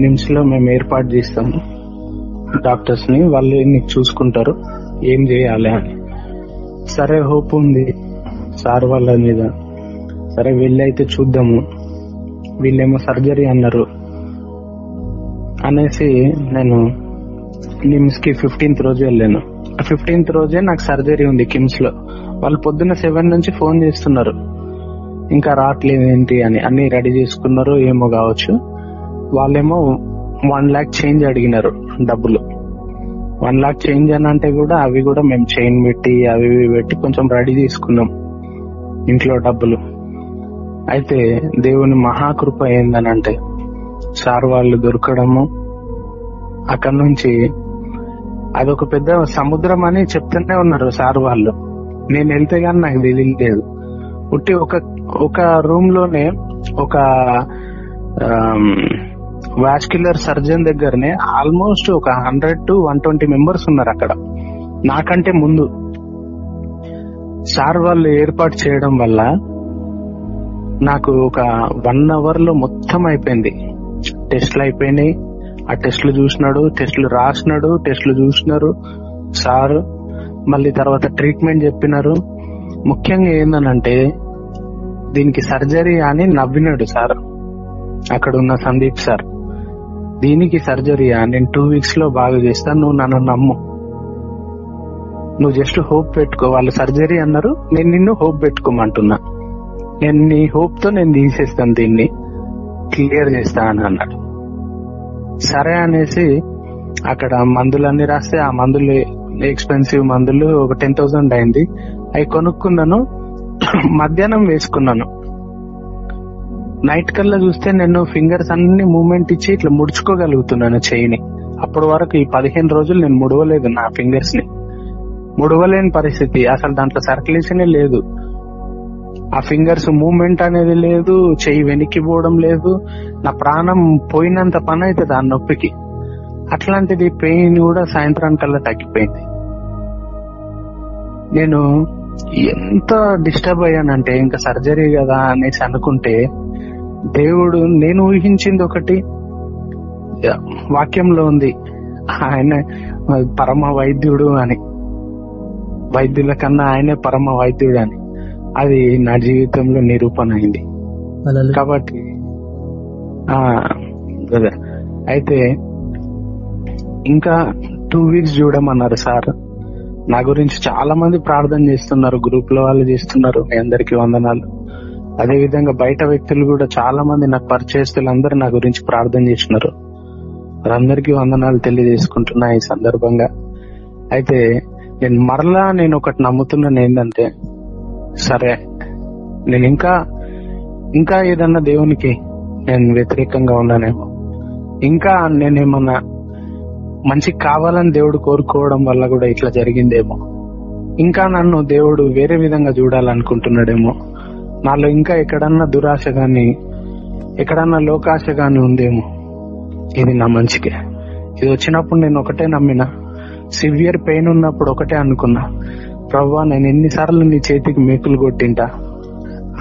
నిమ్స్లో మేము ఏర్పాటు చేస్తాము. డాక్టర్స్ని వాళ్ళు నీకు చూసుకుంటారు ఏం చేయాలి అని. సరే హోప్ ఉంది. సార్ వాళ్ళ మీద. సరే వెళ్ళైతే చూద్దాము. వీళ్ళేమో సర్జరీ అన్నారు. అనేసి నేను నిమ్స్కి ఫిఫ్టీన్త్ రోజు వెళ్ళాను. ఫిఫ్టీన్త్ రోజే నాకు సర్జరీ ఉంది కిమ్స్లో వాళ్ళు పొద్దున్న సెవెన్ నుంచి ఫోన్ చేస్తున్నారు. ఇంకా రావట్లేదు ఏంటి అని అన్ని రెడీ చేసుకున్నారు ఏమో కావచ్చు. వాళ్ళేమో వన్ లాక్ చేంజ్ అడిగినారు డబ్బులు. వన్ లాక్ చేంజ్ అని అంటే కూడా అవి కూడా మేము చైన్ పెట్టి అవి ఇవి పెట్టి కొంచెం రెడీ చేసుకున్నాం ఇంట్లో డబ్బులు. అయితే దేవుని మహాకృప ఏందనంటే సార్ వాళ్ళు దొరకడము. అక్కడ నుంచి అదొక పెద్ద సముద్రం అని చెప్తూనే ఉన్నారు సార్ వాళ్ళు. నేను వెళ్తే గానీ నాకు తెలియలేదు. ఉట్టి ఒక ఒక రూమ్లోనే ఒక వాస్క్యులర్ సర్జన్ దగ్గరనే ఆల్మోస్ట్ ఒక hundred to one twenty members ఉన్నారు అక్కడ. నాకంటే ముందు. సార్ వాళ్ళు ఏర్పాటు చేయడం వల్ల నాకు ఒక వన్ అవర్లో మొత్తం అయిపోయింది. టెస్ట్లు అయిపోయినాయి. ఆ టెస్ట్లు చూసినాడు టెస్ట్లు రాసినాడు టెస్ట్లు చూసినారు సార్. మళ్ళీ తర్వాత ట్రీట్మెంట్ చెప్పినారు. ముఖ్యంగా ఏందనంటే దీనికి సర్జరీ అని నవ్వినాడు సార్. అక్కడ ఉన్న సందీప్ సార్. దీనికి సర్జరీయా నేను టూ వీక్స్లో బాగా చేస్తాను నువ్వు నన్ను నమ్ము. నువ్వు జస్ట్ హోప్ పెట్టుకో వాళ్ళు సర్జరీ అన్నారు నేను నిన్ను హోప్ పెట్టుకోమంటున్నా. నేను నీ హోప్తో నేను తీసేస్తాను దీన్ని క్లియర్ చేస్తా అని అన్నాడు. సరే అనేసి అక్కడ మందులన్నీ రాస్తే ఆ మందులు ఎక్స్పెన్సివ్ మందులు ఒక టెన్ థౌసండ్ అయింది. అవి కొనుక్కున్నాను. మధ్యాహ్నం వేసుకున్నాను. నైట్ కల్లా చూస్తే నేను ఫింగర్స్ అన్ని మూమెంట్ ఇచ్చి ఇట్లా ముడుచుకోగలుగుతున్నాను చెయ్యిని అప్పటి వరకు ఈ పదిహేను రోజులు నేను ముడవలేదు నా ఫింగర్స్ని ముడవలేని పరిస్థితి. అసలు దాంట్లో సర్క్యులేషన్ లేదు. ఆ ఫింగర్స్ మూమెంట్ అనేది లేదు. చెయ్యి వెనక్కి పోవడం లేదు. నా ప్రాణం పోయినంత పని అవుతుంది ఆ నొప్పికి. అట్లాంటిది పెయిన్ కూడా సాయంత్రానికల్లా తగ్గిపోయింది. నేను ఎంత డిస్టర్బ్ అయ్యానంటే ఇంకా సర్జరీ కదా అనేసి అనుకుంటే దేవుడు నేను ఊహించింది ఒకటి. వాక్యంలో ఉంది. ఆయన పరమ వైద్యుడు అని. వైద్యుల కన్నా ఆయనే పరమ వైద్యుడు అని. అది నా జీవితంలో నిరూపణ అయింది. కాబట్టి అయితే ఇంకా టూ వీక్స్ చూడమన్నారు సార్. నా గురించి చాలా మంది ప్రార్థన చేస్తున్నారు గ్రూప్లో వాళ్ళు చేస్తున్నారు మీ అందరికి వందనాలు. అదే విధంగా బయట వ్యక్తులు కూడా చాలా మంది నాకు పరిచయస్తులు అందరూ నా గురించి ప్రార్థన చేస్తున్నారు. వారందరికీ వందనాలు తెలియజేసుకుంటున్నా ఈ సందర్భంగా. అయితే నేను మరలా నేను ఒకటి నమ్ముతున్నాను ఏంటంటే సరే నేను ఇంకా ఇంకా ఏదన్నా దేవునికి నేను వ్యతిరేకంగా ఉన్నానేమో. ఇంకా నేనేమన్నా మంచి కావాలని దేవుడు కోరుకోవడం వల్ల కూడా ఇట్లా జరిగిందేమో. ఇంకా నన్ను దేవుడు వేరే విధంగా చూడాలనుకుంటున్నాడేమో. నాలో ఇంకా ఎక్కడన్నా దురాశ గాని ఎక్కడన్నా లోకాశ గాని ఉందేమో. ఇది నా మంచికే. ఇది వచ్చినప్పుడు నేను ఒకటే నమ్మిన సివియర్ పెయిన్ ఉన్నప్పుడు ఒకటే అనుకున్నా. ప్రవ్వా నేను ఎన్నిసార్లు నీ చేతికి మేకులు కొట్టింటా?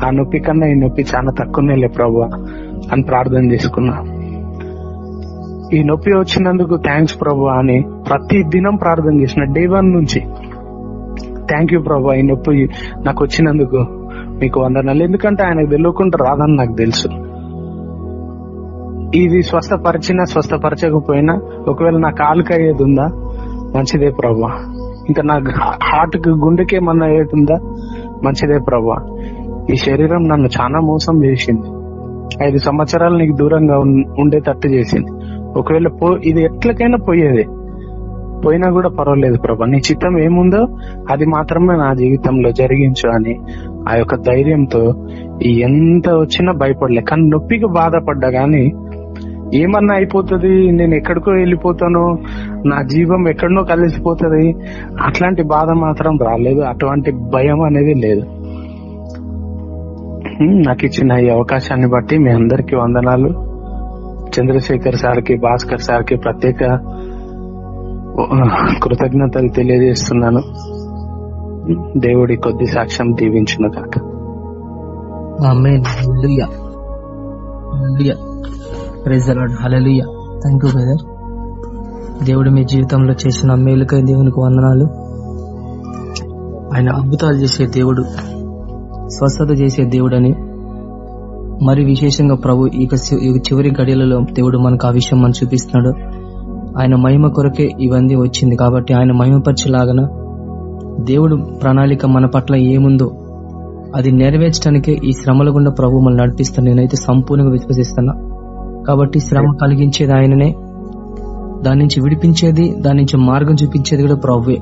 ఆ నొప్పి కన్నా ఈ నొప్పి చాలా తక్కువనేలే ప్రవ్వా అని ప్రార్థన చేసుకున్నా. ఈ నొప్పి వచ్చినందుకు థ్యాంక్స్ ప్రభు అని ప్రతి దినం ప్రార్థన చేసిన డే వన్ నుంచి. థ్యాంక్ యూ ప్రభు ఈ నొప్పి నాకు వచ్చినందుకు మీకు వందనాలు. ఎందుకంటే ఆయనకు తెలియకుండా రాదని నాకు తెలుసు. ఇది స్వస్థపరిచినా స్వస్థపరచకపోయినా ఒకవేళ నా కాలుకి అయ్యేది ఉందా? మంచిదే ప్రభా. ఇంకా నా హార్ట్కు గుండెకి ఏమన్నా అయ్యేది ఉందా? మంచిదే ప్రభా. ఈ శరీరం నన్ను చాలా మోసం చేసింది. ఐదు సంవత్సరాలు నీకు దూరంగా ఉండేటట్టు చేసింది. ఒకవేళ పో ఇది ఎట్లకైనా పోయేది. పోయినా కూడా పర్వాలేదు ప్రభా. నీ చిత్తం ఏముందో అది మాత్రమే నా జీవితంలో జరిగించు అని ఆ యొక్క ధైర్యంతో ఎంత వచ్చినా భయపడలే. కానీ నొప్పికి బాధపడ్డా గాని ఏమన్నా అయిపోతుంది? నేను ఎక్కడికో వెళ్ళిపోతాను నా జీవం ఎక్కడనో కలిసిపోతుంది. అట్లాంటి బాధ మాత్రం రాలేదు. అటువంటి భయం అనేది లేదు. నాకు ఇచ్చిన ఈ అవకాశాన్ని బట్టి మీ అందరికి వందనాలు. చంద్రశేఖర్ సార్కి భాస్కర్ సార్కి ప్రత్యేక కృతజ్ఞతలు తెలియజేస్తున్నాను. దేవుడి కొద్ది సాక్ష్యం దీవించిన కాక థ్యాంక్ యూ బ్రదర్ దేవుడు మీ జీవితంలో చేసిన మేలుకై దేవునికి వందనాలు. ఆయన అద్భుతాలు చేసే దేవుడు స్వస్థత చేసే దేవుడని మరి విశేషంగా ప్రభు ఇక చివరి గడియలలో దేవుడు మనకు ఆ విషయం మనం చూపిస్తున్నాడు. ఆయన మహిమ కొరకే ఇవన్నీ వచ్చింది కాబట్టి ఆయన మహిమపరిచేలాగన దేవుడు ప్రణాళిక మన పట్ల ఏముందో అది నెరవేర్చడానికే ఈ శ్రమల గుండా ప్రభు మనల్ని నడిపిస్తాను నేనైతే సంపూర్ణంగా విశ్వసిస్తున్నా. కాబట్టి శ్రమ కలిగించేది ఆయననే. దాని నుంచి విడిపించేది దాని నుంచి మార్గం చూపించేది కూడా ప్రభువే.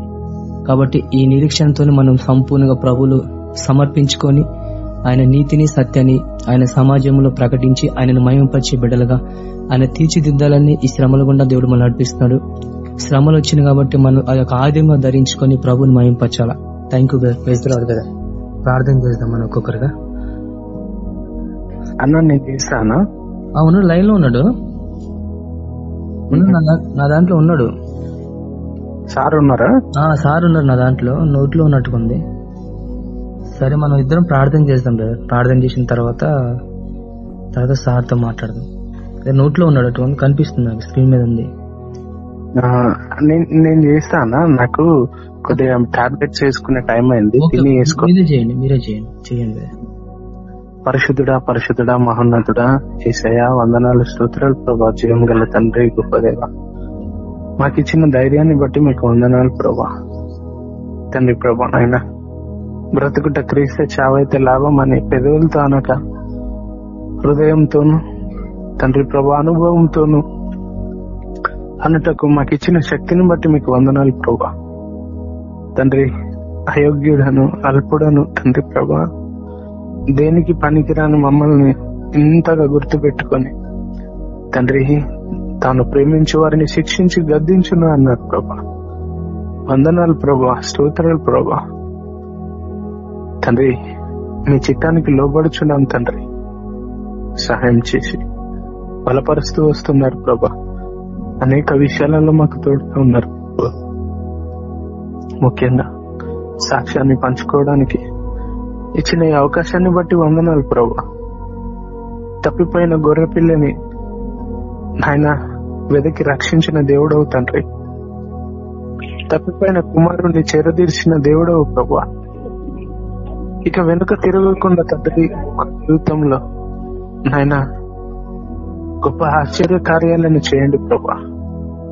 కాబట్టి ఈ నిరీక్షణతో మనం సంపూర్ణంగా ప్రభులు సమర్పించుకొని ఆయన నీతిని సత్యాన్ని ఆయన సమాజంలో ప్రకటించి ఆయనను మహిమపరిచే బిడ్డలుగా ఆయన తీర్చిదిద్దాలని ఈ శ్రమల గుండా దేవుడు మనం నడిపిస్తున్నాడు. శ్రమలు వచ్చినాయి కాబట్టి మనం ఆ యొక్క ఆయుధంగా ధరించుకొని ప్రభుని మహింపరచాలా థ్యాంక్ యూ వేస్తున్నాడు కదా ప్రార్థన చేద్దాం మనం ఒక్కొక్కరుగా. అన్న నేను చేస్తానా? అవును లైన్లో ఉన్నాడు. నా దాంట్లో ఉన్నాడు. సార్ ఉన్నారా? ఆ సార్ ఉన్నారు నా దాంట్లో నోట్లో ఉన్నట్టుకుంది సరే మనం ఇద్దరం ప్రార్థన చేద్దాం బ్రదర్ ప్రార్థన చేసిన తర్వాత తర్వాత సార్తో మాట్లాడదాం. నోట్లో ఉన్నాడు అటువంటి కనిపిస్తుంది నాకు స్క్రీన్ మీద ఉంది. నేను- చేస్తానా నాకు కొద్దిగా టాబ్లెట్స్ వేసుకునే టైం అయింది. తిని చేయండి మీరే చేయండి. చేయండి. పరిశుద్ధుడా పరిశుద్ధుడా మహోన్నతుడా ఏసయ్య వందనాలు స్తోత్రాలు ప్రభా. జీవం గల తండ్రి గొప్పదేవ మాకు ఇచ్చిన ధైర్యాన్ని బట్టి మీకు వందనాలు ప్రభా. తండ్రి ప్రభా నాయన. బ్రతుకుట క్రీస్తే చావైతే లాభం అని పెదవులతో అనక హృదయంతోను తండ్రి ప్రభా అనుభవంతోను అన్నటకు మాకు ఇచ్చిన శక్తిని బట్టి మీకు వందనాలు ప్రభా. తండ్రి అయోగ్యుడను అల్పుడను తండ్రి ప్రభా దేనికి పనికిరాని మమ్మల్ని ఇంతగా గుర్తు పెట్టుకొని తండ్రి తాను ప్రేమించే వారిని శిక్షించి గద్దించును అన్నారు ప్రభా. వందనాలు ప్రభా స్తోత్రాలు ప్రభా. తండ్రి మీ చిత్తానికి లోబడుచున్నాం తండ్రి. సహాయం చేసి బలపరుస్తూ వస్తున్నారు ప్రభా. అనేక విషయాలలో మాకు తోడుతూ ఉన్నారు ముఖ్యంగా సాక్ష్యాన్ని పంచుకోవడానికి ఇచ్చిన ఈ అవకాశాన్ని బట్టి వందనాలు ప్రభా. తప్పిపోయిన గొర్రె పిల్లని ఆయన వెదకి రక్షించిన దేవుడవు తండ్రి. తప్పిపోయిన కుమారుణ్ణి చేరదీర్చిన దేవుడవు ప్రభా. ఇక వెనుక తిరగకుండా తండ్రి జీవితంలో. నాయన గొప్ప ఆశ్చర్య కార్యాలను చేయండి ప్రభా.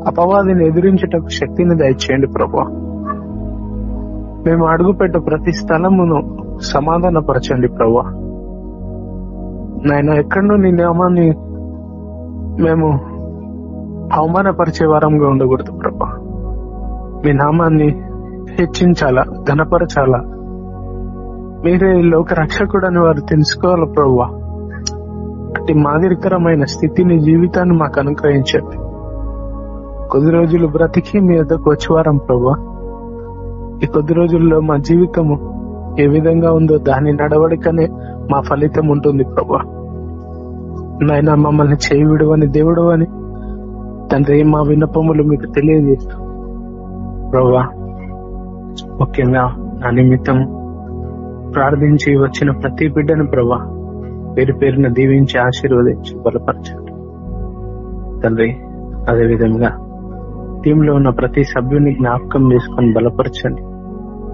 అపవాదిని ఎదిరించటకు శక్తిని దయచేయండి ప్రభా. మేము అడుగుపెట్ట ప్రతి స్థలమును సమాధానపరచండి ప్రభా. నాయన ఎక్కడో నీ నామాన్ని మేము అవమానపరిచే వారంగా ఉండకూడదు ప్రభా. మీ నామాన్ని హెచ్చించాలా ఘనపరచాలా మీరే లోక లోక రక్షకుడని వారు తెలుసుకోవాలి ప్రవ్వా. అట్టి మాదిరికరమైన స్థితిని జీవితాన్ని మాకు అనుగ్రహించండి. కొద్ది రోజులు బ్రతికి మీ వద్దకు వచ్చేవారం ప్రవ్వా. ఈ కొద్ది రోజుల్లో మా జీవితము ఏ విధంగా ఉందో దాని నడవడికనే మా ఫలితం ఉంటుంది ప్రభా నాయన మమ్మల్ని చేయి విడవని దేవుడు అని తండ్రి మా విన్నపములు మీకు తెలియజేస్తూ ప్రభా ముఖ్యంగా నా నిమిత్తం ప్రార్థించి వచ్చిన ప్రతి బిడ్డను ప్రభా పేరు పేరున దీవించి ఆశీర్వదించి బలపరచండి తండ్రి అదే విధంగా టీంలో ఉన్న ప్రతి సభ్యుని జ్ఞాపకం చేసుకొని బలపరచండి.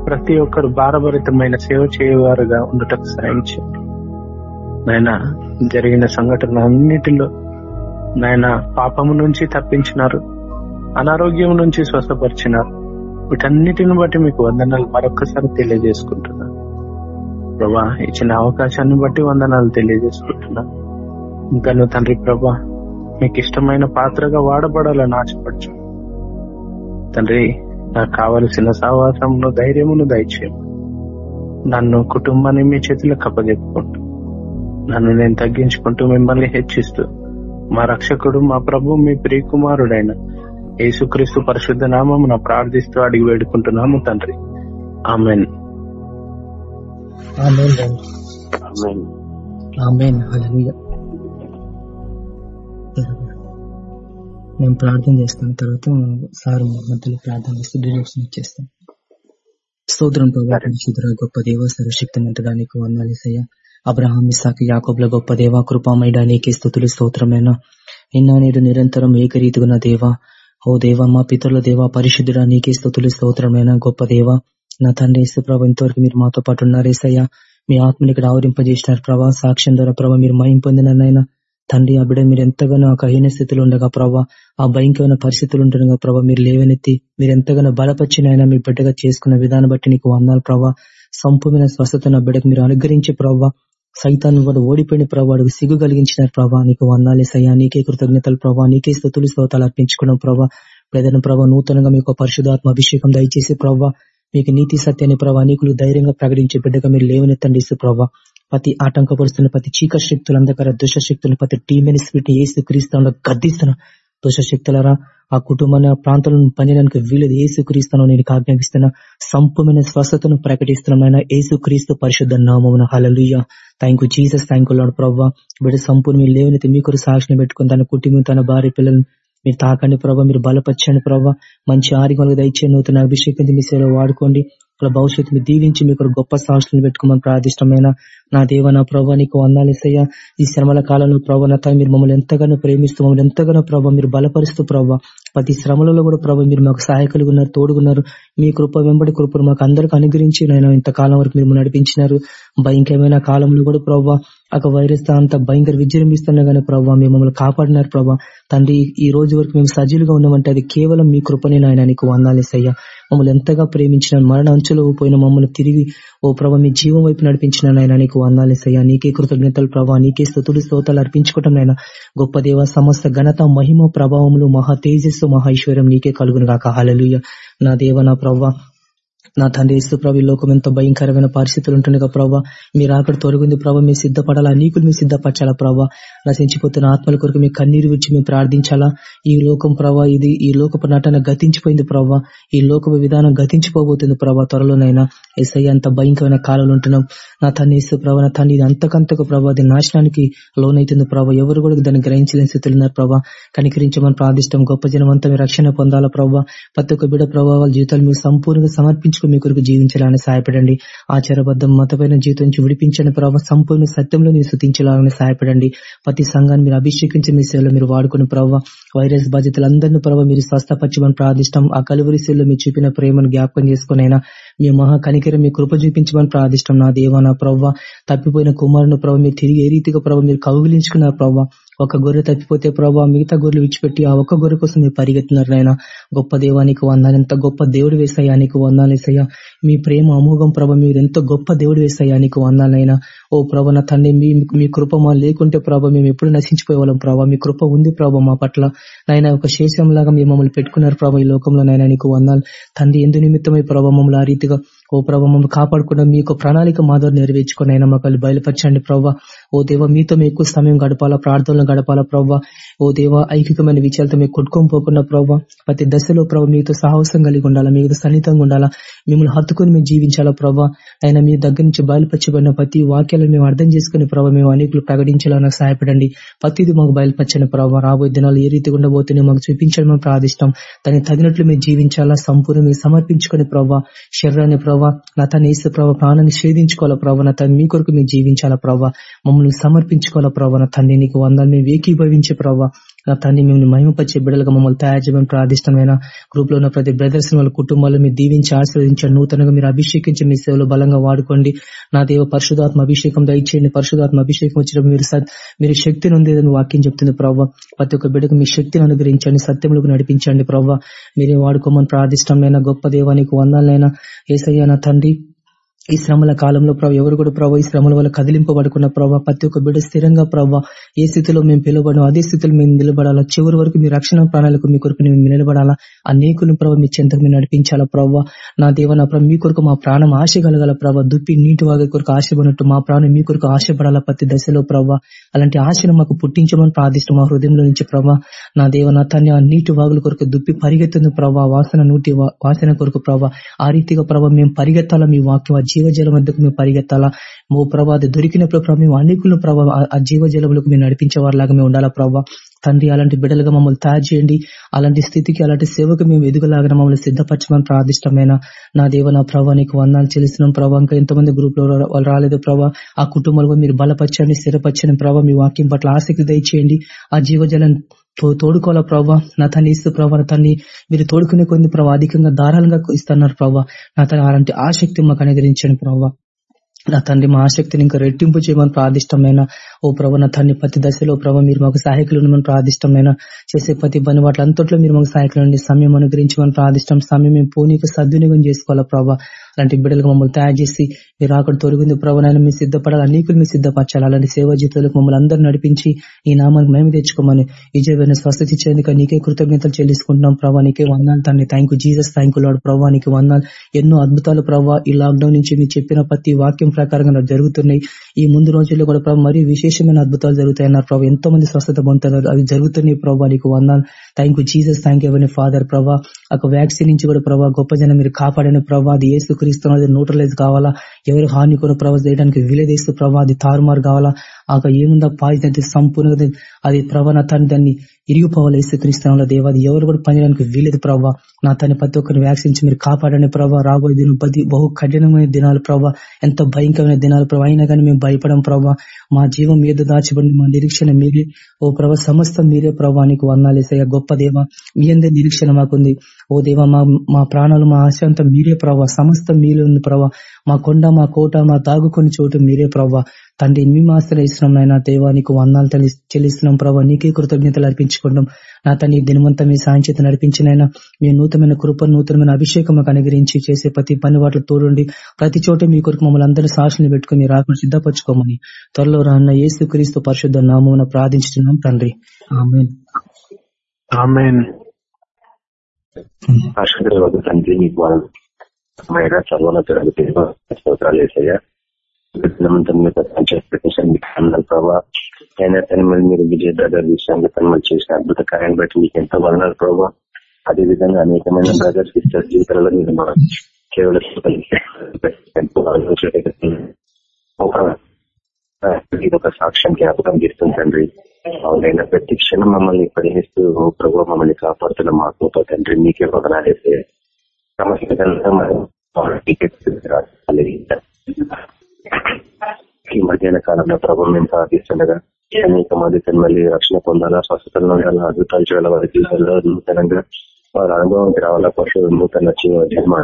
ప్రతి ఒక్కరు భారభరితమైన సేవ చేయవారుగా ఉండటం సాయం చేయండి. నాయన జరిగిన సంఘటన అన్నిటిలో నాయన పాపము నుంచి తప్పించినారు అనారోగ్యం నుంచి స్వస్థపరిచినారు. వీటన్నిటిని బట్టి మీకు వందనాలు మరొకసారి తెలియజేసుకుంటున్నాను. ప్రభా ఇచ్చిన అవకాశాన్ని బట్టి వందనాలు తెలియజేసుకుంటున్నా. ఇంకా నువ్వు తండ్రి ప్రభా మీకు ఇష్టమైన పాత్రగా వాడబడాలని ఆశపడచ్చు తండ్రి నాకు కావలసిన సావాసమును ధైర్యమును దయచేయం. నన్ను కుటుంబాన్ని మీ చేతులకు అప్పజెప్పుకుంటూ నన్ను నేను తగ్గించుకుంటూ మిమ్మల్ని హెచ్చిస్తూ మా రక్షకుడు మా ప్రభు మీ ప్రియకుమారుడైన యేసుక్రీస్తు పరిశుద్ధ నామం ప్రార్థిస్తూ అడిగి వేడుకుంటున్నాము తండ్రి. ఆమెన్. తండ్రి. ఆమేన్. ఆమేన్. హల్లెలూయా. మేము ప్రార్థన చేస్తాం. తర్వాత సార్ మధ్యలో ప్రార్థన చేస్తూ డైరెక్షన్ ఇచ్చేస్తాం. స్తోత్రం ప్రభా పరిశుద్ధుడ గొప్ప దేవ సర్వశక్తిమంతుడా నీకు వందాలేసయ్యా అబ్రహాం ఇసాక్ యాకోబ్ల గొప్ప దేవ కృపామయుడ నీకే స్థుతులు స్తోత్రమైన? నిన్న నేడు నిరంతరం ఏకరీతిగా దేవా. ఓ దేవా మా పితరుల దేవా పరిశుద్ధుడా నీకే స్థుతులు స్తోత్రమైన? గొప్ప దేవా. నా తండ్రి ఇసు ప్రభా ఇంతవరకు మీరు మాతో పాటు ఉన్నారు ఏసయ్యా. మీ ఆత్మని ఇక్కడ ఆవరింపజేసినారు ప్రభా. సాక్ష్యం ద్వారా ప్రభా మీరు మహిం పొందినారనైనా తండ్రి ఆ బిడ్డ మీరు ఎంతగానో ఆ కహీన స్థితిలో ఉండగా ప్రభా ఆ భయంకరమైన పరిస్థితులు ఉండగా ప్రభా మీరు లేవనెత్తి మీరు ఎంతగానో బలపరిచినైనా మీ బిడ్డగా చేసుకున్న విధానం బట్టి నీకు వందాలు ప్రభా. సంపూర్ణ స్వస్థత నా బిడ్డకు మీరు అనుగ్రహించే ప్రభా. సైతాన్ని కూడా ఓడిపోయిన ప్రభా సిగ్గు కలిగించిన ప్రభా. నీకు వందాలి సయ్యా నీకే కృతజ్ఞతలు ప్రభా. నీకే స్థుతులు స్తోతాలు అర్పించుకోవడం ప్రభా. ప్రధాన ప్రభా నూతనంగా మీకు పరిశుధాత్మ అభిషేకం దయచేసి ప్రభా. మీకు నీతి సత్యాన్ని ప్రభావ నీకులు ధైర్యంగా ప్రకటించే బిడ్డగా మీరు లేవనెత్తండి ఇసు ప్రభావ ప్రతి ఆటంకపరుస్తున్న ప్రతి చీక శక్తులు అంధకార దుష్టశక్తులు ప్రతి టీమ్ స్పిరిట్ ఏసు క్రీస్తంలో గద్దిస్తున్న దుష్టశక్తులరా ఆ కుటుంబాన్ని ప్రాంతాలను పనిచేయడానికి వీలేదు ఏసు క్రీస్తును నేను ఆజ్ఞాపిస్తున్నా సంపూర్ణ స్వస్థతను ప్రకటిస్తున్నాం ఏసు క్రీస్తు పరిశుద్ధ నామమున. Hallelujah thank you Jesus thank you Lord ప్రవ్వా బిడ్డ సంపూర్ణ లేవనైతే మీ కొరకు సాక్షిని పెట్టుకుని తన కుటుంబం తన భార్య పిల్లలను మీరు తాకండి ప్రభావ మీరు బలపరచండి ప్రభావ మంచి ఆరోగ్యం దయచేయండి నూతన అభిషేకం మీ సేవ వాడుకోండి. వాళ్ళ భవిష్యత్తు మీరు దీవించి మీకు గొప్ప సాక్షులు పెట్టుకోమని ప్రార్థిష్టమైన నా దేవ నా ప్రభా నీకు వందాలేసయ్యా ఈ శ్రమల కాలంలో ప్రభా నా మీరు మమ్మల్ని ఎంతగానో ప్రేమిస్తూ మమ్మల్ని ఎంతగానో ప్రభావ మీరు బలపరుస్తూ ప్రభావ ప్రతి శ్రమలలో కూడా ప్రభావ మీరు మాకు సహాయకులుగా ఉన్నారు తోడుగున్నారు. మీ కృప వెంబడి కృపను మాకు అందరికి అనుగ్రహించి నేను ఇంతకాలం వరకు మీరు నడిపించినారు. భయంకరమైన కాలంలో కూడా ప్రభావ ఒక వైరస్ అంత భయంకర విజృంభిస్తున్నా గానీ ప్రభావ మేము మమ్మల్ని కాపాడినారు ప్రభావ తండ్రి ఈ రోజు వరకు మేము సజీలుగా ఉన్నామంటే అది కేవలం మీ కృపనే నాయన నీకు వందాలేసయ్యా మమ్మల్ని ఎంతగా ప్రేమించిన మరణ అంచులో పోయిన మమ్మల్ని తిరిగి ఓ ప్రభావ మీ జీవం వైపు నడిపించిన నాయన నీకు వందాలేసయ్యా నీకే కృతజ్ఞతలు ప్రభా. నీకే స్థుతులు స్తోతాలు అర్పించుకోవటం నాయన. గొప్ప దేవ సమస్త ఘనత మహిమ ప్రభావములు మహా తేజస్సు మహా ఐశ్వర్యం నీకే కలుగును గాక. హలలుయ నా దేవ నా ప్రభా. నా తండ్రి ఇస్తు ప్రభు లోకం ఎంతో భయంకరమైన పరిస్థితులు ఉంటుండగా ప్రభావ మీరు అక్కడ తొలగింది ప్రభావ మీరు సిద్ధపడాలా? నీకులు మీరు సిద్ధపరచాలా ప్రభావ నశించిపోతున్న ఆత్మల కొరకు మీ కన్నీరు విడిచి మేము ప్రార్థించాలా? ఈ లోకం ప్రభావ ఇది ఈ లోకపు నటన గతించిపోయింది ప్రభావ ఈ లోకపు విధానం గతించిపోబోతుంది ప్రభావ త్వరలోనైనా. ఎస్ఐ అంత భయంకరమైన కాలంలో ఉంటున్నాం. నా తన్ని ఇస్తు ప్రభావ నా తన్ని ఇది అంతకంతకు ప్రభావ అది నాశనానికి లోనైతుంది ప్రభావ ఎవరు కూడా దాన్ని గ్రహించలేని స్థితిలో ఉన్నారు ప్రభావ కనికరించమని ప్రార్థిష్టం గొప్ప జనం అంతా రక్షణ పొందాలా ప్రభావ ప్రతి ఒక్క బిడ ప్రభావాల జీవితాలు మీరు సంపూర్ణంగా సమర్పించు మీ కొరకు జీవించాలని సహాయపడండి. ఆచారబద్ధం మతపైన జీవితం నుంచి విడిపించండి ప్రభావ సంపూర్ణ సత్యంలో మీరు శృతించాలని సహాయపడండి. ప్రతి సంఘాన్ని మీరు అభిషేకించి మీ సేవలో మీరు వాడుకుని ప్రభావ వైరస్ బాధితులందరినీ ప్రభావ మీరు స్వస్థపరచమని ప్రార్థిష్టం. ఆ కలువరి సేవలో మీరు చూపిన ప్రేమను జ్ఞాపకం చేసుకునైనా మీ మహా కనికరం మీ కృప చూపించమని ప్రార్థిష్టం నా దేవ నా ప్రవ్వ తప్పిపోయిన కుమారుని ప్రభావ మీరు తిరిగి ఏ రీతిగా ప్రభావ మీరు కౌగిలించుకున్నారు ప్రభావ ఒక గొర్రె తప్పిపోతే ప్రభావ మిగతా గొర్రెలు విడిచిపెట్టి ఆ ఒక్క గొర్రె కోసం మీరు పరిగెత్తున్నారు నాయన. గొప్ప దేవానికి వందాలు ఎంత గొప్ప దేవుడు వేసాయా నీకు వందాలేసయ్యా మీ ప్రేమ అమోఘం ప్రభ మీరు ఎంత గొప్ప దేవుడు వేసాయా నీకు వందాలైనా ఓ ప్రభ నా తండ్రి మీ మీ కృప మా లేకుంటే ప్రభ మేము ఎప్పుడు నశించిపోయేవాళ్ళం ప్రభా. మీ కృప ఉంది ప్రభ మా పట్ల. నాయన ఒక శేషం లాగా మీరు మమ్మల్ని పెట్టుకున్నారు ప్రభ ఈ లోకంలో నాయన నీకు వందాలు. తండ్రి ఎందు నిమిత్తమై ప్రభ మమ్మల్ని ఆ రీతిగా ఓ ప్రభ మమ్మల్ని కాపాడుకున్న మీ యొక్క ప్రణాళిక మా ద్వారా నెరవేర్చుకుని అయినా మాకు బయలుపరచండి ప్రభావ ఓ దేవ మీతో ఎక్కువ సమయం గడపాలా ప్రార్థనలు గడపాలా ప్రభావ ఓ దేవ ఐకికమైన విషయాలతో మీకు కొట్టుకొని పోకుండా ప్రభావ ప్రతి దశలో ప్రభావ మీతో సాహసం కలిగి ఉండాలా మీతో సన్నిహితంగా ఉండాలా మిమ్మల్ని హత్తుకుని మేము జీవించాలా ప్రభావ అయినా మీ దగ్గర నుంచి బయలుపరచబడిన ప్రతి వాక్యాలను మేము అర్థం చేసుకుని ప్రభావ మేము అనేకులు ప్రకటించాలని సహాయపడండి. ప్రతిది మాకు బయలుపరచండి ప్రభావ రాబోయే దినాలు ఏ రీతి ఉండబోతున్నాయో మాకు చూపించడం ప్రార్థిస్తాం. దానికి తగినట్లు మేము జీవించాలా సంపూర్ణ మీరు సమర్పించుకుని ప్రవ్వ శరీరాన్ని ప్రభావ నా తన ఏసు ప్రభావ ప్రాణాన్ని ఛేదించుకోవాలా ప్రభావ నా తను మీ కొరకు మేము జీవించాలా ప్రభావ మమ్మల్ని సమర్పించుకోవాలా ప్రభావ తండ్రి నీకు వందాలు మేము ఏకీభవించే ప్రభావ నా తండ్రి మిమ్మల్ని మహిమపరిచే బిడ్డలుగా మమ్మల్ని తయారు చేయమని ప్రార్థిష్టమైన గ్రూప్లో ఉన్న ప్రతి బ్రదర్స్ వాళ్ళ కుటుంబాలు మీరు దీవించి ఆశీర్వదించండి. నూతనంగా మీరు అభిషేకించి మీ సేవలో బలంగా వాడుకోండి. నా దేవ పరిశుధాత్మ అభిషేకం దయచేయండి. పరిశుధాత్మ అభిషేకం వచ్చినప్పుడు మీరు మీరు శక్తిని ఉందేదని వాక్యం చెప్తుంది ప్రవ్వ. ప్రతి ఒక్క బిడ్డకు మీ శక్తిని అనుగ్రహించండి. సత్యములకు నడిపించండి ప్రవ్వ. మీరే వాడుకోమని ప్రార్థిష్టమైన గొప్ప దేవానికి వందాలైనా ఏసయ్య నా తండ్రి ఈ శ్రమల కాలంలో ప్రభావ ఎవరు కూడా ప్రభావ ఈ శ్రమల వల్ల కదిలింపబడుకున్న ప్రభావ ప్రతి ఒక్క బిడ్డ స్థిరంగా ప్రభావ ఏ స్థితిలో మేము పిలువబడం అదే స్థితిలో మేము నిలబడాలా. చివరి వరకు మీ రక్షణ ప్రాణాలకు మీ కొరకు మేము నిలబడాలా. అనేకులను ప్రభావ మీ చెంతకు మీరు నడిపించాలా ప్రభావ నా దేవ నా ప్రభావ మీ కొరకు మా ప్రాణం ఆశ కలగల ప్రభావ దుప్పి నీటి వాగ కొరకు ఆశపడినట్టు మా ప్రాణం మీ కొరకు ఆశపడాలా ప్రతి దశలో ప్రభావ అలాంటి ఆశను మాకు పుట్టించమని ప్రార్థిస్తాం మా హృదయంలో నుంచి ప్రభావ నా దేవ నా తన్ని ఆ నీటి వాగుల కొరకు దుప్పి పరిగెత్తుంది ప్రభావ వాసన నూటి వాసన కొరకు ప్రభావ ఆ రీతిగా ప్రభావ మేము పరిగెత్తాలా మీ వాక్యం జీవజలం వద్దకు మేము పరిగెత్తాలా? మో ప్రభా అది దొరికినప్పుడు ప్రభావ మేము అనేకులను ప్రభావ ఆ జీవజలములకు మేము నడిపించే వారిలాగా మేము ఉండాలా ప్రభావ తండ్రి అలాంటి బిడ్డలుగా మమ్మల్ని తయారు చేయండి. అలాంటి స్థితికి అలాంటి సేవకు మేము ఎదుగులాగా మమ్మల్ని సిద్ధపరచమని ప్రార్థిష్టమైన నా దేవ నా ప్రభా నీకు వందాలు చెల్లిస్తున్నాం ప్రభా. ఇంకా ఎంతమంది గ్రూప్లో వాళ్ళు రాలేదు ప్రభా. ఆ కుటుంబంలో మీరు బలపరచండి స్థిరపరచని ప్రభావ మీ వాక్యం పట్ల ఆసక్తి దయచేయండి. ఆ జీవజలం తోడుకోవాలా ప్రభావ నా తన్ని ఇస్తూ ప్రభావ తన్ని మీరు తోడుకునే కొన్ని ప్రభావ అధికంగా ధారాళంగా ఇస్తున్నారు ప్రభావ నా తన అలాంటి ఆసక్తి మాకు అనుగ్రహించండి ప్రభావ నా తండ్రి మా ఆసక్తిని ఇంకా రెట్టింపు చేయమని ప్రాదిష్టమైన. ఓ ప్రభు నా తండ్రి ప్రతి దశలో ప్రభావ మీరు మాకు సహాయకులు ఉండమని ప్రాదిష్టమైన. చేసే ప్రతి పని వాటి అంతట్లో మీరు మాకు సహాయకులు సమయం అనుగ్రహించమని ప్రాదిష్టం. సమయం మేము పోనీకి సద్వినియోగం చేసుకోవాలా ప్రభావ అలాంటి బిడ్డలకు మమ్మల్ని తయారు చేసి మీరు అక్కడ తొలగింది ప్రభు మీరు సిద్ధపడాలి అనేకులు మీరు సిద్ధపరచాలి. అలాంటి సేవా జీవితాలకు మమ్మల్ని అందరూ నడిపించి ఈ నామానికి మేము తెచ్చుకోమని విజయమైన స్వస్థత ఇచ్చేందుకు నీకే కృతజ్ఞతలు చెల్లించుకుంటున్నాం. ప్రభా నీకే వందాలు తండ్రి. Thank you Jesus thank you Lord ప్రభా నీకు వందాలు ఎన్నో అద్భుతాలు ప్రభావ ఈ లాక్డౌన్ నుంచి మీరు చెప్పిన ప్రతి వాక్యం ప్రకారంగా జరుగుతున్నాయి. ఈ ముందు రోజుల్లో కూడా ప్రభావ మరీ విశేషమైన అద్భుతాలు జరుగుతాయన్నారు ప్రభావ ఎంతో మంది స్వస్థత పొందుతున్నారు. అవి జరుగుతున్నాయి ప్రభావ నీకు వందాలు thank you Jesus thank you father ప్రభా. ఒక వ్యాక్సిన్ నుంచి కూడా ప్రభావ గొప్ప జనం మీరు కాపాడిన ప్రభా అది ఏసు క్రీస్తున్నది న్యూట్రలైజ్ కావాలా? ఎవరు హాని కూడా ప్రభావ చేయడానికి వీలేదేస్తూ ప్రభావ అది తారుమారు కావాలా? ఆ ఏముందా? పాయిజన్ అయితే సంపూర్ణంగా అది ప్రభా నా తను దాన్ని ఇరిగిపోవాలి ఏసు దేవాది దేవ అది ఎవరు కూడా పనిచేయడానికి వీలేదు ప్రభావ నా తన ప్రతి ఒక్కరిని వ్యాక్సిన్ మీరు కాపాడని ప్రభావ రాబోయే దినం బహు కఠినమైన దినాలు ప్రభావ ఎంత భయంకరమైన దినాలు ప్రభావ అయినా కానీ మేము భయపడం ప్రభావ మా జీవం మీద దాచబడి మా నిరీక్షణ మీరే. ఓ ప్రభా సమస్తం మీరే ప్రభావ నీకు వందాలేసయ్య గొప్ప దేవ మీ అందరి నిరీక్షణ మాకుంది. ఓ దేవ మా మా ప్రాణాలు మా ఆశ అంతా మీరే ప్రభావ సమస్తం మీరే ఉంది ప్రభావ మా కొండ మా కోట మా దాగుకొని చోటు మీరే ప్రభావ తండ్రి మీ మాస్టర్ ఇస్తున్నాం నాయన దేవా నీకు వందాలు తల్లి- చెల్లిస్తున్నాం ప్రభావ నీకే కృతజ్ఞతలు అర్పించుకుంటాం నా తండ్రి ఈ దినమంతా మీ సాయం చేత నడిపించినైనా మీ నూతనమైన కృప నూతనమైన అభిషేకం మాకు అనుగ్రహించి చేసే ప్రతి పని వాటిలో తోడుండి ప్రతి చోట మీ కొరకు మమ్మల్ని అందరి సాక్షులు పెట్టుకుని రాకుండా సిద్ధపరచుకోమని. త్వరలో రాన్న యేసు క్రీస్తు పరిశుద్ధ నామమున ప్రార్థించుతున్నాం తండ్రి. ఆమేన్. తండ్రి మీకు వాళ్ళు మైరా స్తోత్రాలు వేసయ్యా ప్రభావ అయినా తను మళ్ళీ మీరు విజయ బ్రదర్ విషయంలో తను మళ్ళీ చేసిన అద్భుత కార్యాన్ని బట్టి మీకు ఎంతో వదనాలు ప్రభావ అదే విధంగా అనేకమైన బ్రదర్ సిస్టర్ జీవితాలలో మీరు మనం కేవలం ఒక సాక్ష్యం జ్ఞాపకం చేస్తుంది తండ్రి. అవునైనా ప్రతి క్షణం మమ్మల్ని పరిహిస్తూ ప్రభు మమ్మల్ని కాపాడుతున్న మాకు తండ్రి. మీకే వదనాలేసే సమస్య మనం టికెట్స్ ఈ మధ్యాహ్న కాలంలో ప్రభు మేము ప్రార్థిస్తుండగా అనేక మంది మళ్ళీ రక్షణ పొందాలా స్వస్థతలో ఉండాలా అద్భుతాలు చేయాలి వారి జీవితంలో నూతనంగా వారి అనుభవంకి రావాలా పశువు నూతన జన్మ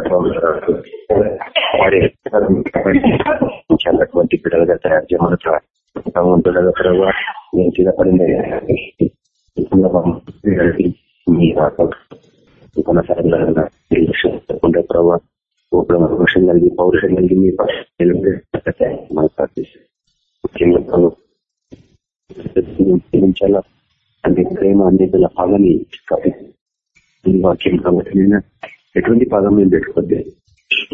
వారి బిడ్డలుగా తయారు చేయమని ప్రార్థన ఉంటుండగా ప్రభావ నేను చిన్నపడింది మీ కొనసాగకుండా ప్రభావ పౌరుషం కలిగి పౌరుషం కలిగి మీ మనం ప్రార్థిస్తాం. ముఖ్యంగా ప్రభు ప్రేమ అన్నిటిల పగని వాక్యం కాబట్టి ఎటువంటి పదం మేము పెట్టుకోద్ది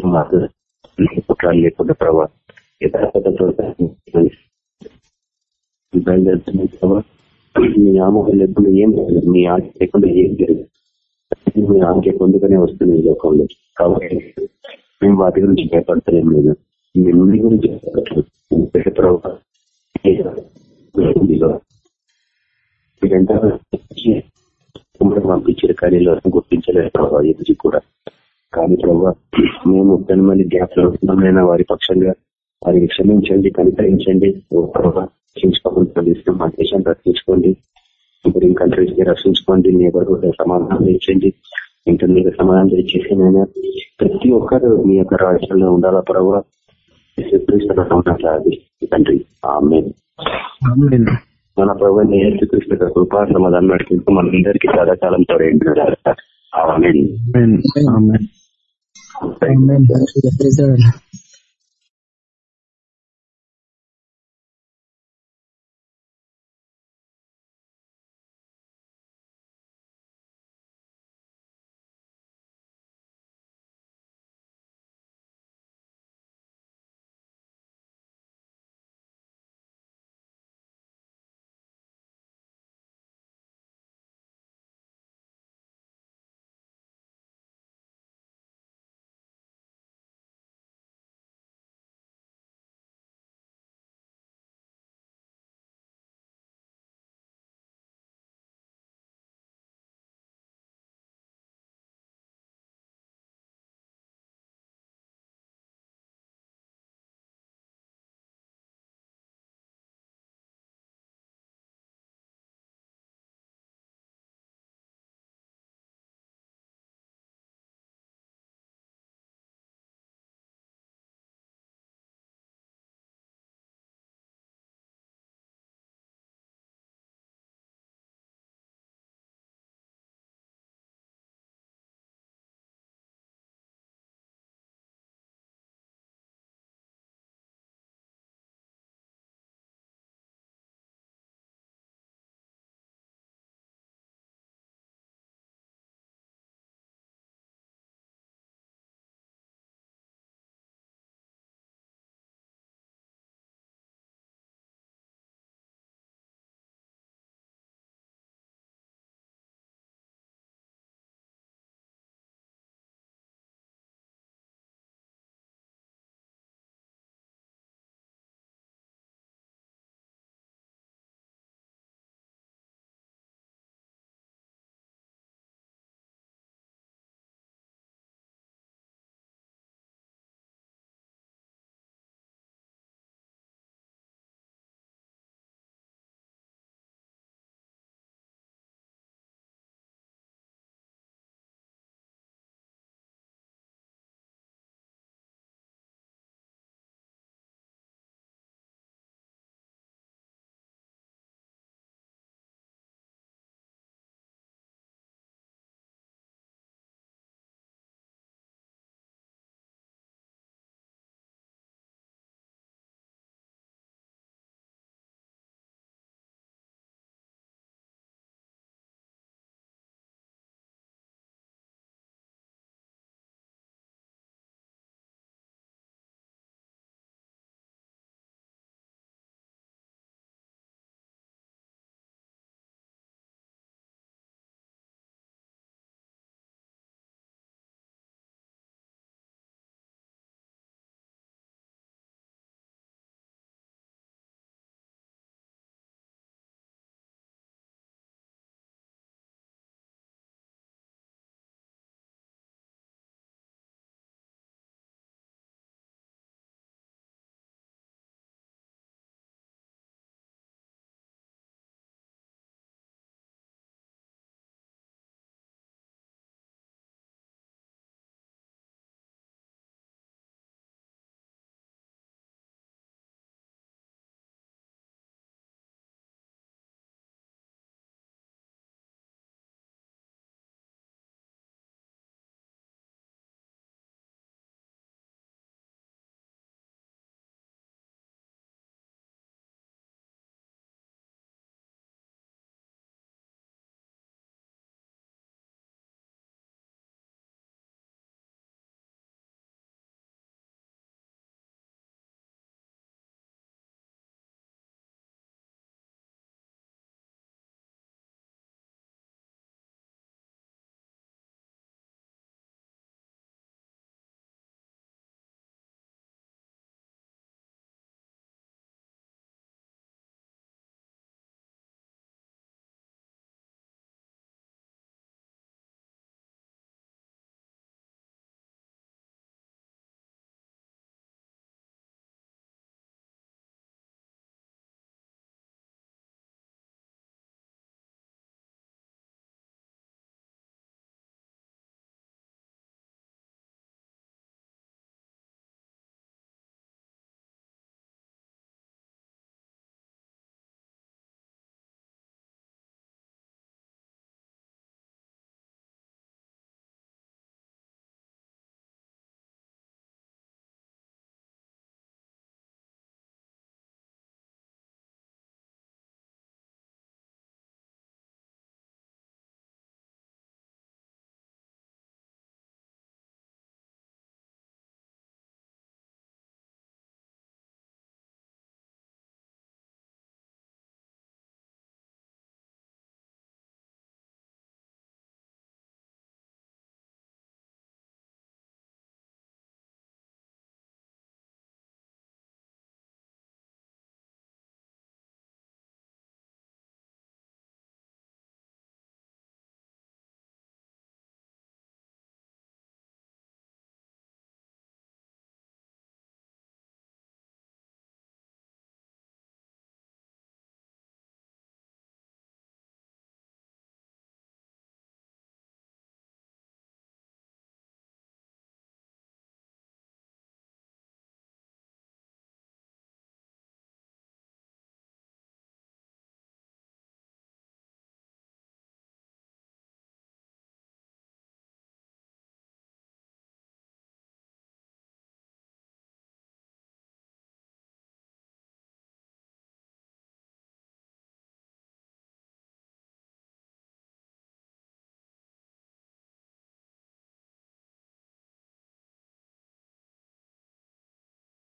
మాకు కుట్రాలు లేకుండా ప్రభావ యథార్థతతో బయలుదేరుతుంది ప్రభావ మీ ఆమోహం లేకుండా ఏం మీ ఆట లేకుండా ఏం జరగదు. మీ ఆంకే పొందుకనే వస్తుంది ఈ లోకంలో. కాబట్టి మేము వాటి గురించి భయపడతలేం లేదు. మిమ్మల్ని గురించి భయపడట్లేదు. ప్రభావ మీరంతా కార్యాలు గుర్తించలేదు ప్రభావ ఎదుటి కూడా. కానీ ప్రభావ మేము దాని మళ్ళీ గ్యాప్లో వారి పక్షంగా వారిని క్షమించండి కనికరించండి. ఓ ప్రభావ రక్షించుకోండి నేబర్హుడ్ సమాధానం ఇచ్చండి ఇంకా మీరు సమాధానం దయచేసి నాయన ప్రతి ఒక్కరు మీ యొక్క రాష్ట్రంలో ఉండాలా ప్రభావ ఉన్నట్లు తండ్రి మన ప్రభు యేసుక్రీస్తు కృపా సమాధానం నడిపించు మనందరికీ సదాకాలంతో ఆమె